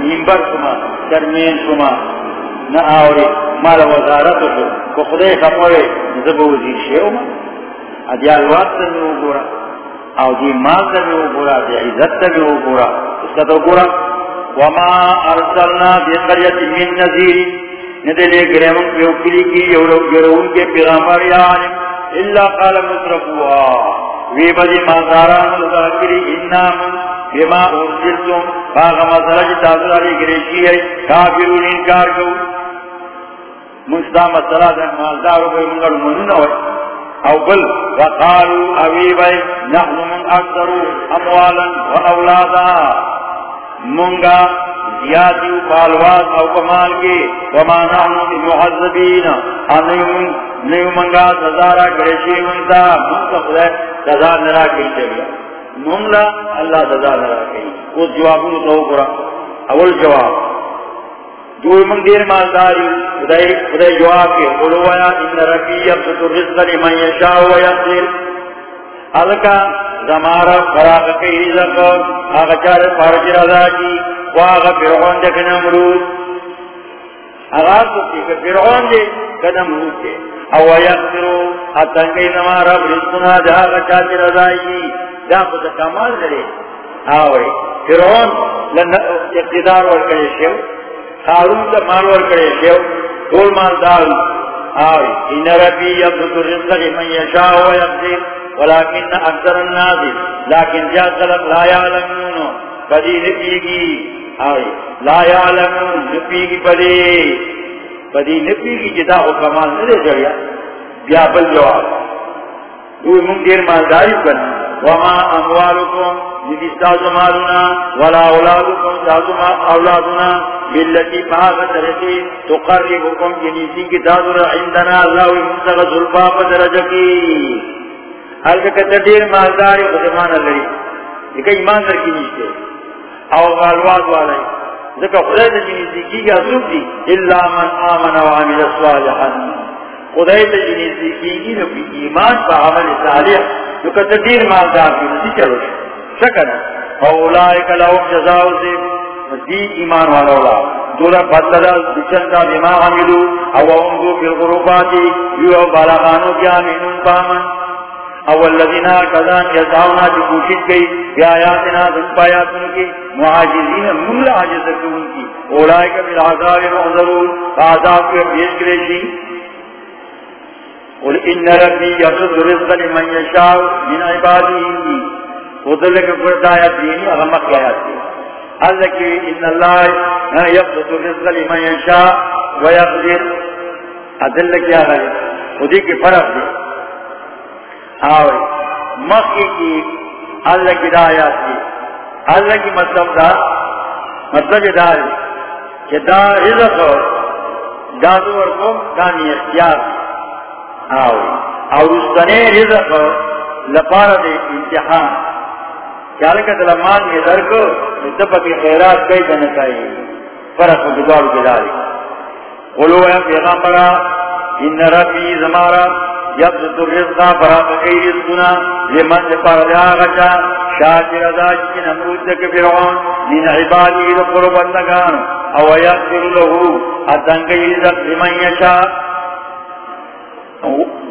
نیمبر کوما ترمین کوما نہ آوری، مال وزارت کو کو خدای خبره زب وزیر شیو ما ادیا الوات ته نو ګورا او دی مال ته نو ګورا دی عزت ته نو ګورا اس کا تو ګورا وما ارسلنا بقريه من نذير ندلے گرم یو کلی کی یو لو گرون کے پیغمبر یعنی الا قال مصرفوا وی بدی ما داران انام بما ارسلتم باغ مسلج تاسراری گریشی ہے کافرون انکار کو مستا مسلا دن مالدار کوئی منگڑ منو نہ او بل وقالو اوی بھائی نحن من اکثر اموالا و اولادا منگا زیادی و پالواز او کمال کے وما نحن محذبین آنیون ہاں نیو منگا سزارا گریشی منتا منتا خدا سزا نرا کئی چلیا منگا اللہ سزا نرا کئی اس جوابوں تو کرا اول جواب. جو من دیر مالداری. خدای خدای جواب کے قلوایا ان ربی یبسط الرزق لمن یشاء و یقدر الکا زمارا فراغ کی رزق آغا چار فارج رضا کی واغا فرعون دے کنمرود آغاز سکتی کہ فرعون دے کنمرود دے. او یقدرو اتنگی زمارا رزقنا دے آغا چار رضا کی. دا خود کمال دے آوری فرعون اقتدار ورکلی شیو، خارون تا مالور کرے شیو، دول مال دارو آوی ان ربی یبدو رزق من یشاء و یقدر ولیکن اکثر الناس لیکن جا خلق لا یعلمون بدی نپیگی آوی لا یعلمون نپیگی بدی بدی نپیگی جدا او کمال ندے جڑیا بیا بل جواب. دوی من دیر مالداری کرنا وما اموالکم جدی ستازو مالونا، ولا اولادکم ستازو اولادنا باللتی پاغت رسی تقربکم جنیسی کی تازو عندنا. اللہ ومتغ ظلفا پدرجکی حلکہ کتا دیر مالداری خدمان اللہ لیکن ایمان در کی نیشتے او غالواد والا ہے ذکر خدای تا جنیسی کی گیا سوک دی اللہ من آمن و وعمل صالحا. خدای تا جنیسی کی گی نو ایمان پا عمل صالح، نو کتا دیر مالدار کی نسی چلو شکر اولائک لهم جزاؤ زیب دی ایمان والا اولا دولا بدلا بچنتا بما عملو. او انگو فی الغروباتی یو بالاغانو کیا منون پامن. او الذین کذان یزعونا کی کوشش گئی بی آیاتنا دن پایاتن کی، معاجزین من عاجز کون کی، اولائک بالعذاب محضرون عذاب کے پیش گریشی قل ان ربی یبسط رزق لمن یشاء من عباده ودلک فرد آیات دینی اغمق آیات دینی اللہ کی ان اللہ یبسط رزق لمن یشاء ویقدر ادل کیا ہے۔ خودی کی فرق دی آوری مخی کی اللہ کی دایات دی اللہ کی مطلب دا مطلب دا ہے کہ دا رزق دادو ورکو دانی اختیار۔ آوری اور اس دنے رزق لپارا دے امتحان۔ چالکہ دلمان میں درکو دبا کی خیرات کئی دنکائی فرق و جدار جداری قلو اے پیغامبرا ان ربی زمارا یبزد الرزقا فراق کئی رزقنا لمن پر دیا غچا شاکر ازا جن امرود دک فرعون، من عبادی دقر بندگان او یغفر لہو اتنگی رزق لمن یشا.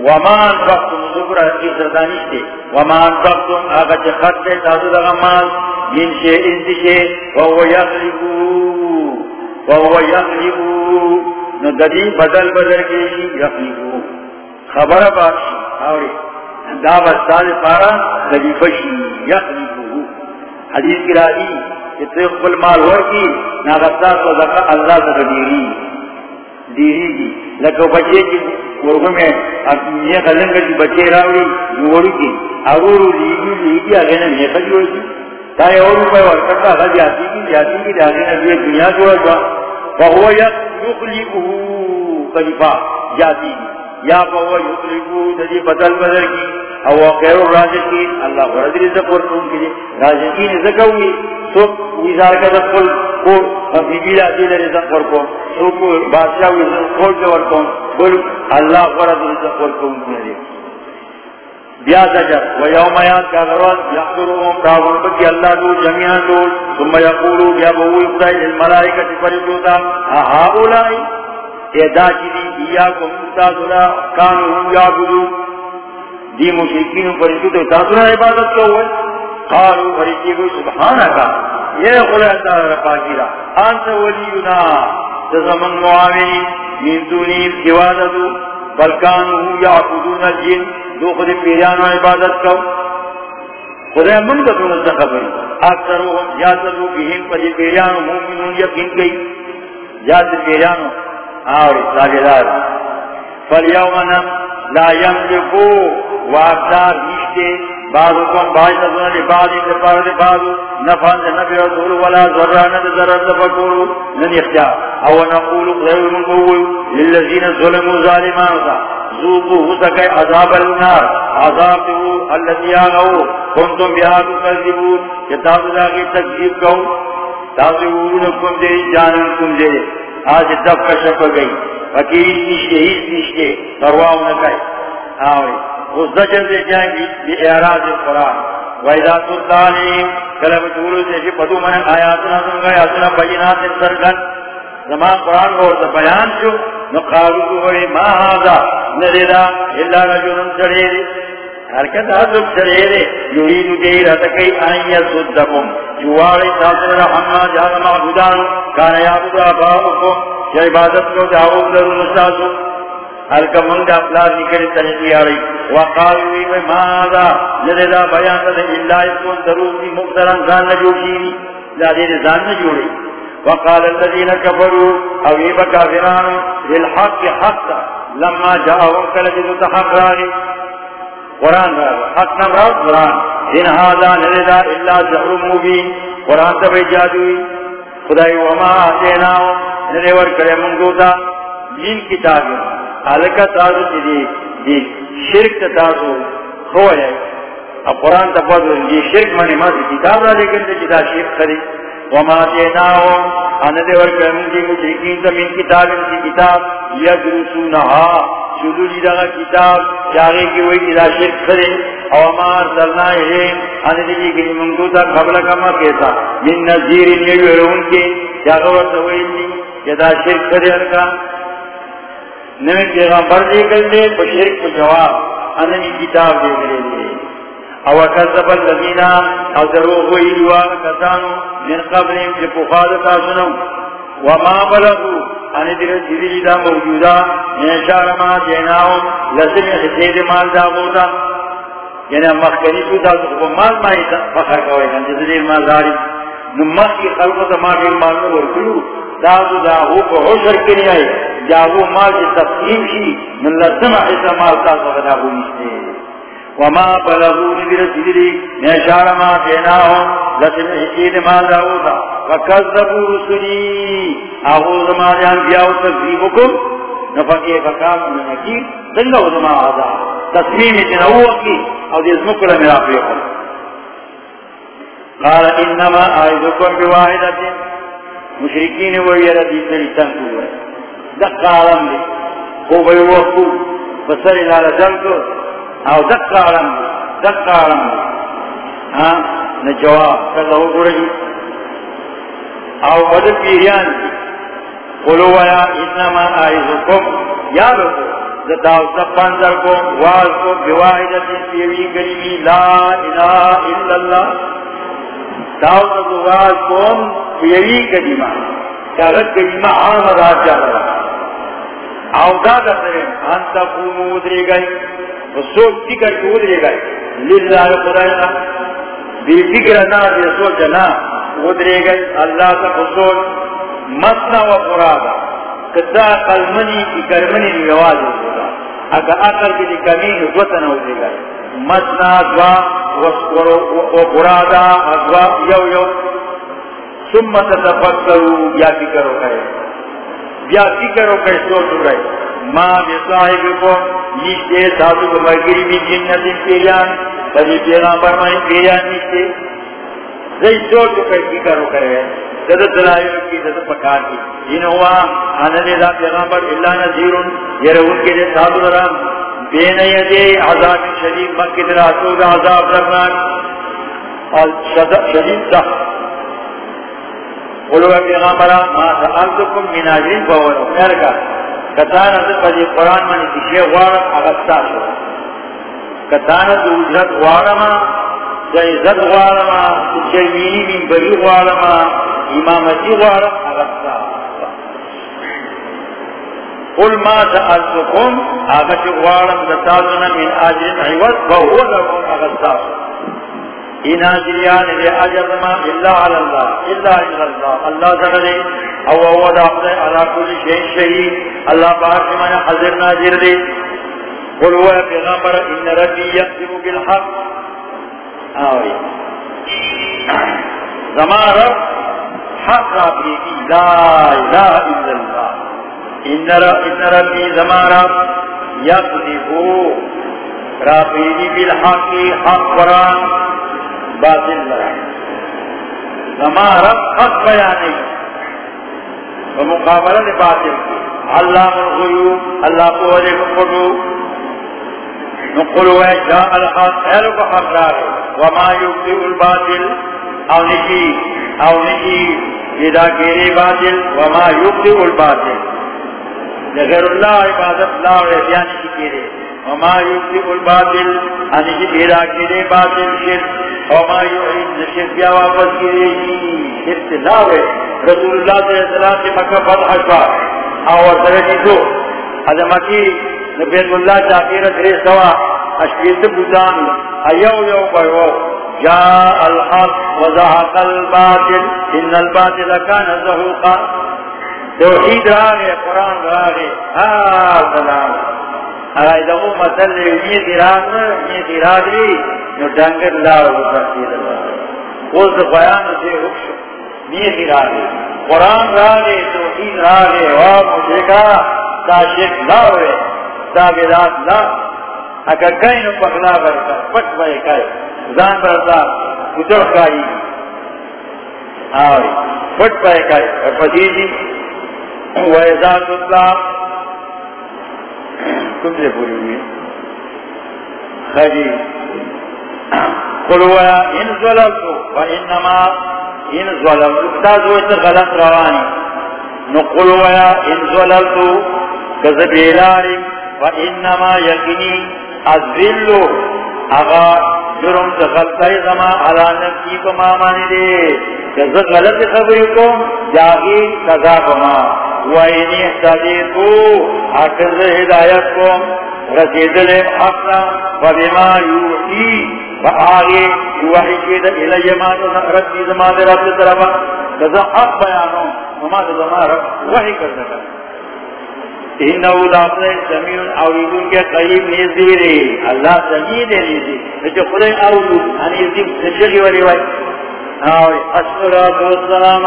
ومان وقتم ذکر کی سردانشتے ومان وقتم آگا چه خط دے تازو دا غمال من شے انتشے وہو یغلبو وہو یغلبو نو ددی بدل بدل کیشی یغلبو خبر باشی آوری دا بستان پارا ددی فشی یغلبو حدیث کی راضی کہ تو قبل مال ہوئی ناغستان و زکا اللہ سے دیری دیری کی لکو بچے کی ورغو میں یہ خلنگا کی بچے راوڑی نوڑی کی اورو لیگی لیگی آگینا میں خجوڑی کی تاہی اور روپے ورکتا خج جاتی کی جاتی کی آگینا بھی دنیا جوڑا جوا فہو یخلقو قریبا جاتی کی یا فہو یخلقو تجی بدل بدل کی، او خیر الرازقین، اللہ ورد رزق ورکون کی رازقین رزقوی سوک ویزار کا دخل کو بی آتی رزق ورکون سوک بادشاہ ویزار کھول کے بل اللہ ورد رزق ورکون کی بیا زجر، و یوم یاد کا یحضرهم بکی اللہ دو جميعا دول ثم یقولو، بیا بوئی خدای للملائکت اولائی؟ ادا چیزی دیا کو مستازنا کانو ہم یعبدو دی مشرکین فرشتو تو تازنا عبادت کو ہوئے قالو فرشتی کو سبحانکا یہ خلال تعالی پاکیرا انت ولینا. تزمن معاونی من دونی سوادتو بلکانو ہم یعبدون الجن. دو خود پیرانو عبادت کو خدا من کا تو نہ خبر اکثر یا تلو بہم پدی پیرانو مومنون یقین گئی یا پیرانو اور تاجدار فلیوم لا یملکو واقدار نیشتے بعضکم باج نظرنا لبعض انتفار لبعض نفان لنبی رسول ولا ذرانا ذرا لفکورو لن اختیار او نقول غیر المقول للذین ظلموا ظالمان ذوقوا سکے عذاب النار۔ عذاب دو اللذی آگو کنتم بیہاتو تذیبون کتاب داگی تکذیب کہو۔ تاظرونکم دے جاننکم دے۔ آج دب کا شپ گئی۔ وکیل نیشتے ہی نیشتے پرواہ نہ کہے آوری اس زجر دے جائیں گی یہ اعراض قرآن۔ وَإِذَا تُلْتَانِهِمْ کلب تولو سے جی پدو من آیاتنا سنگا آیاتنا بینات سرگن۔ زمان قرآن کو اور بیان شو نقالو کو ہوئی ما آزا ندیدا اللہ رجلن سڑے حرکت حضرت سڑے دے یوریدو دیر حتکی آئین یسودکم جواری تاثر رحمنا جہاں معبودان. کانا یعبود آباؤکم یا عبادت کو دعوت ضرور نستاسو حلکہ من دا نکلی تنجی آرہی وقالوی بے ماذا؟ لدیدہ بیان دا اللہ اسکون ضرور دی مقتران زان نجوشیری لا دید زان نجوری وقال الذين كفروا اویب کافران للحق حق لما جاءهم کلجد تحق رانی قرآن حق نمرات قرآن. ان هذا نردا الا سحر مبين قرآن تبع جادوی خدای وما آتیناو نرے ور کرے منگو تا. جن کتاب. حلقہ تازو چی دی شرک تازو کھوئے اب قرآن تبع دی شرک منی ماں کتاب را لے کر دی جدا شرک خری. وما آتیناو اندے ور کرے منگی مجرکین تا من کتاب. ان کتاب. یدرسونہا. شدو جی داغا کتاب چاہے کی وہی جدا شرک کرے، او امار ذلنا ہے آنے جی کہ منگو تا قبل کما کیسا، من نظیر نیو رون کے چاہے ورطا ہوئی جی جدا شرک کرے ان انکا۔ نوی پیغمبر دے کر دے پا شرک پا جواب، آنے جی کتاب دے کرے دے۔ او کذب الذین، او دروغ ہوئی دوان کسانو، من قبلیم جی پخادتا سنو۔ وما بلغو ان دیر دیدی دا موجودا نیشار ما جیناؤں لسن مال دا بودا۔ یعنی مخکنی تو دا مال مائی فخر کوئی کن کی خلق ما مال نو دا جاو مال جی تقسیم مال وما بلغو ندر دیدی نیشار ما جیناؤں لسن خسید مال دا بودا فکذبوا رسلی اعوذ ما جان بیاو تکذیبکم نفقی فکام من نکیر دنگا وزما آزا تصمیم جنہو کی او دیز مکر میرا پیقل قال انما آئذکم بواحدت مشرکین ویر دیز لیتن کوئے دقا عالم دی خوب ایوکو بسر لالا جنکو او دقا عالم دی دقا عالم دی ہاں نجواب کلہو گرگی او بد پیریان قلو ویا انما آئیزکم یادو دتاو سپانزر کو واز کو بواحدت پیری کریمی، لا الہ الا اللہ تاو تاو واز کو پیری کریمہ کاغت کریمہ عام ذات رہا او دا ادرے سوچ فکر کی ادرے للہ خداینا فکر سوچ ادرے اللہ کا مسنا و قلمنی کی کرمنی نواز ہوگا اگر کی کمی ادرے مسنا و ادوا یو یو۔ یا فکرو کرے یا فکرو کرے سوچ رہے ماں بے صاحب کو نیشتے ساتھو کو مرگری بھی جنت پیریان بلی پیغامبر میں پیریان نیشتے زی سوچ کو فکر کرے۔ زد دلائل کی، زد پکار کی۔ جن ہوا آننے دا پیغمبر اللہ نظیرون یرون کے لیے ساتھ درام بین یدے عذاب شدید مکی در عذاب لگنان اور شدید دا قلوہ ما سألتکم من آجین فورو میرکا کتانا تو پدی قرآن منی کشی غوارم اغسطا شو کتانا تو اجرت غوارما تو غوارما تو من بری غوارما امامتی غوارم اغسطا قل ما سألتكم آغت غوارم دتازنا من آجر عوض فهو لكم اغسطا ان آجریان دے جی اجر ما اللہ علی اللہ اللہ علی اللہ اللہ زغدے او او داخل علا کل شہن شہید، اللہ پاک مانا حضر ناظر دے قل ہوا پیغمبر، ان ربی یقدر بالحق۔ آوری۔ زمان رب، حق ربی لا الہ الا اللہ۔ ان ربی زمان رب یقدر ربی بالحق، حق قرآن۔ باطل لرائے زمان رب حق بیانے ومقابلہ باطل کی اللہ الغیوب اللہ کو وجہ مقلو نقلو ہے جاء الحق اہلو کا حق دارے وما یبدئ الباطل، او نکی او نکی اذا کیرے باطل، وما یبدئ الباطل. لغیر اللہ عبادت لا ویدیانی کی کیرے وما یبدئ الباطل انکی اذا کیرے باطل، شرک. وما يعيد نشد بیا واپس کی ابتلاو رسول اللہ صلی اللہ علیہ وسلم کی مکہ فتح شوا اور درجی دو حضر مکی نبیت اللہ چاکیر درے سوا. اشکیت بودان. ایو یو بیو جاء الحق وزحق الباطل. ان الباطل کان زہوقا توحید راگے قرآن راگے ہاں سلام اگر ادھو مسل مطلب یہ دیران یہ دیران نو ڈنگر بیان سے حکش نیتی راگے قرآن راگے توحید راگے واب مجھے کا تا شرک لاوے تا بیدات لا اگر کئی نو پخلا برکا پٹ بھائی کئی زان پر کتر کائی آوری پٹ بھائی کئی اور پتیجی ویزات اللہ۔ کم سے پوری ہوئی خجی قلوا ان ظلمتو فانما ان ظلمتو تازو ایتا غلط روانی۔ نو قلوا ان ظلمتو کذبیلاری فانما یقینی الظلو اغا جرم سے تخلطی زما علا نفسی پما مانی دے کذب غلط خبری کم جاگی کذا پما وینی احتدیتو اکذ ہدایت کم رسید لے حقنا وبما یوحی. فآگے یوحی کیدا الی ما ربی زمان رب طرفا کذا حق بیانو وما زمان رب وحی کر سکا انہو سمیون اولیدون کے قریب اللہ سمیع دے نیزدی لیکن خدای اولیدون نیزدی سجلی ولی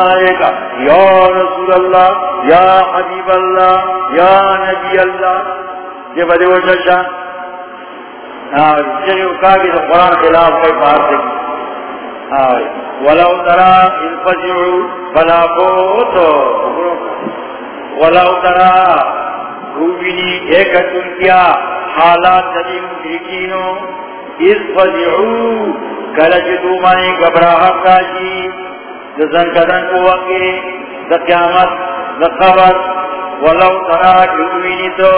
علیکہ یا رسول اللہ، یا حبیب اللہ، یا نبی اللہ. یہ بدے وہ تو قرآن خلاف کوئی بات ولو ترا انفجعو فلا ولو ترا روبینی ایک تنکیا حالات جدی مشرکینو اس فجعو کلچ دومانی کاشی کدن کو وقی دا قیامت دا خبر ولو ترا روبینی تو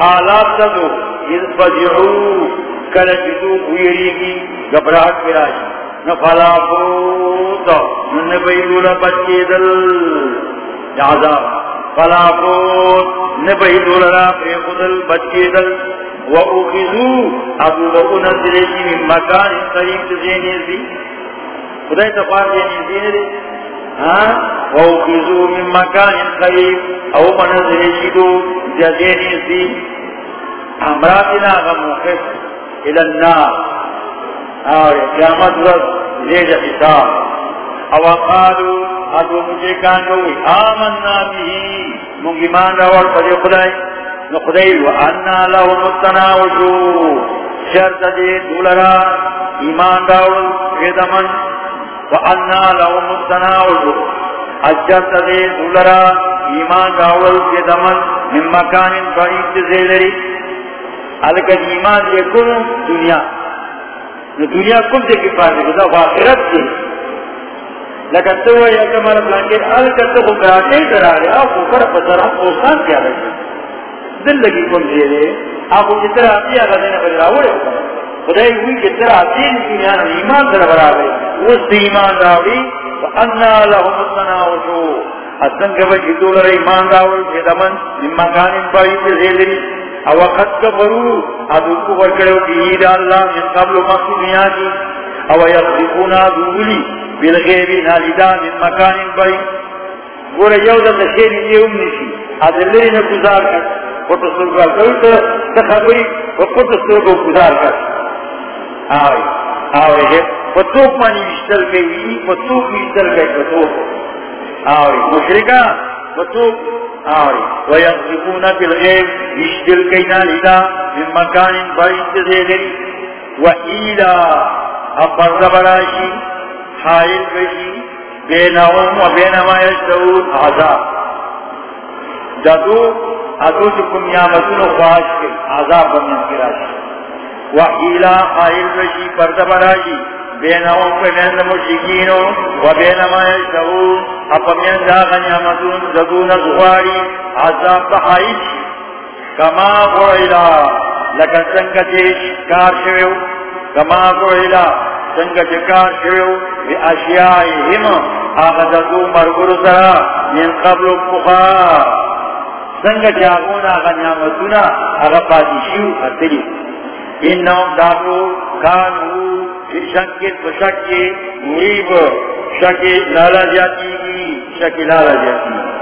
حالات جدو اس فجعو کلچ دو ویریگی گبراہت کراشی نفلا فوتا نبیدولا بچی دل عذاب فلا فوت. نبیدولا پری خدل بچی دل و وَأُخِذُوا ابو بکو نزلیشی من مکان قریب تزینی زی. خدای تفار زینی زینی دی وَأُخِذُوا من مکان قریب او منزلی منزلیشی دو زینی زی. امراتنا غموخف الى النار. اور قیامت رب زید حساب. او قالو ادو مجھے کانوی آمنا بھی. مگیمان روڑ پدی خدای. نو خدای و انا لهم التناوشو شرط دے دولرا. ایمان روڑ غدمن و انا لهم التناوشو اجرت دے دولرا. ایمان روڑ غدمن من مکان بعید زیدری الکہ ایمان دے کل دنیا. دنیا کم سے کی پاس ہے خدا آخرت کی لیکن تو وہ یہ کمارا پلان کے الکہ تو گراتے ہی کرا رہے آپ اوپر پسر ہم پوستان کیا رہے دل لگی کن دے دے آپ کو جتر آتی ہے اگر دینے پر راوڑے خدای ہوئی جتر آتی ہے دنیا میں ایمان در برا برابر اس دی ایمان راوڑی فانا لهم التناوشو اصلا کبا جدو لر ایمان راوڑ جدمن من مکان بڑی پر زیدری او قد کفرو. ادو کو ورکڑو کی عید اللہ من قبل مقصود دنیا کی او یقذفونا دولی بالغیبی نالیدہ من مکان بڑی گورے یو دا تشیری دیوم نشی. ادلری نے گزار کر فوٹو سرگا کرتا تخبری و فوٹو سرگا گزار کر آوئی آوئی ہے جی. فتوک مانی وشتل گئی فتوک وشتل گئی فتوک آوئی مشرکا فتوک آوئی ویغزقون بالغیب وشتل گئی نالیدہ من مکان بڑی تزیدری. و ایلا ابر زبراشی حائل بشی بینہم و بینما یشتعون عذاب جدو ادو چکم یامتون و خواہش کے عذاب بمین کی راشی. وحیلا حائل رشی پرد براشی بینہم بین مشکین و بینما یشتعون اپمین داغن یامتون زدون زغاری عذاب بحائش کما قوئلا لکن سنگتش کار شویو کما قوئلا سنگت کار شویو بی اشیائی ہم آغدتو مرگر سرا من قبل بخار سنگ جاگونا غنیامتونا اغا پادشیو اتلی انہم داغو کانو فی شکت و شکی مریب شکی لالا جاتی شکی لالا جاتی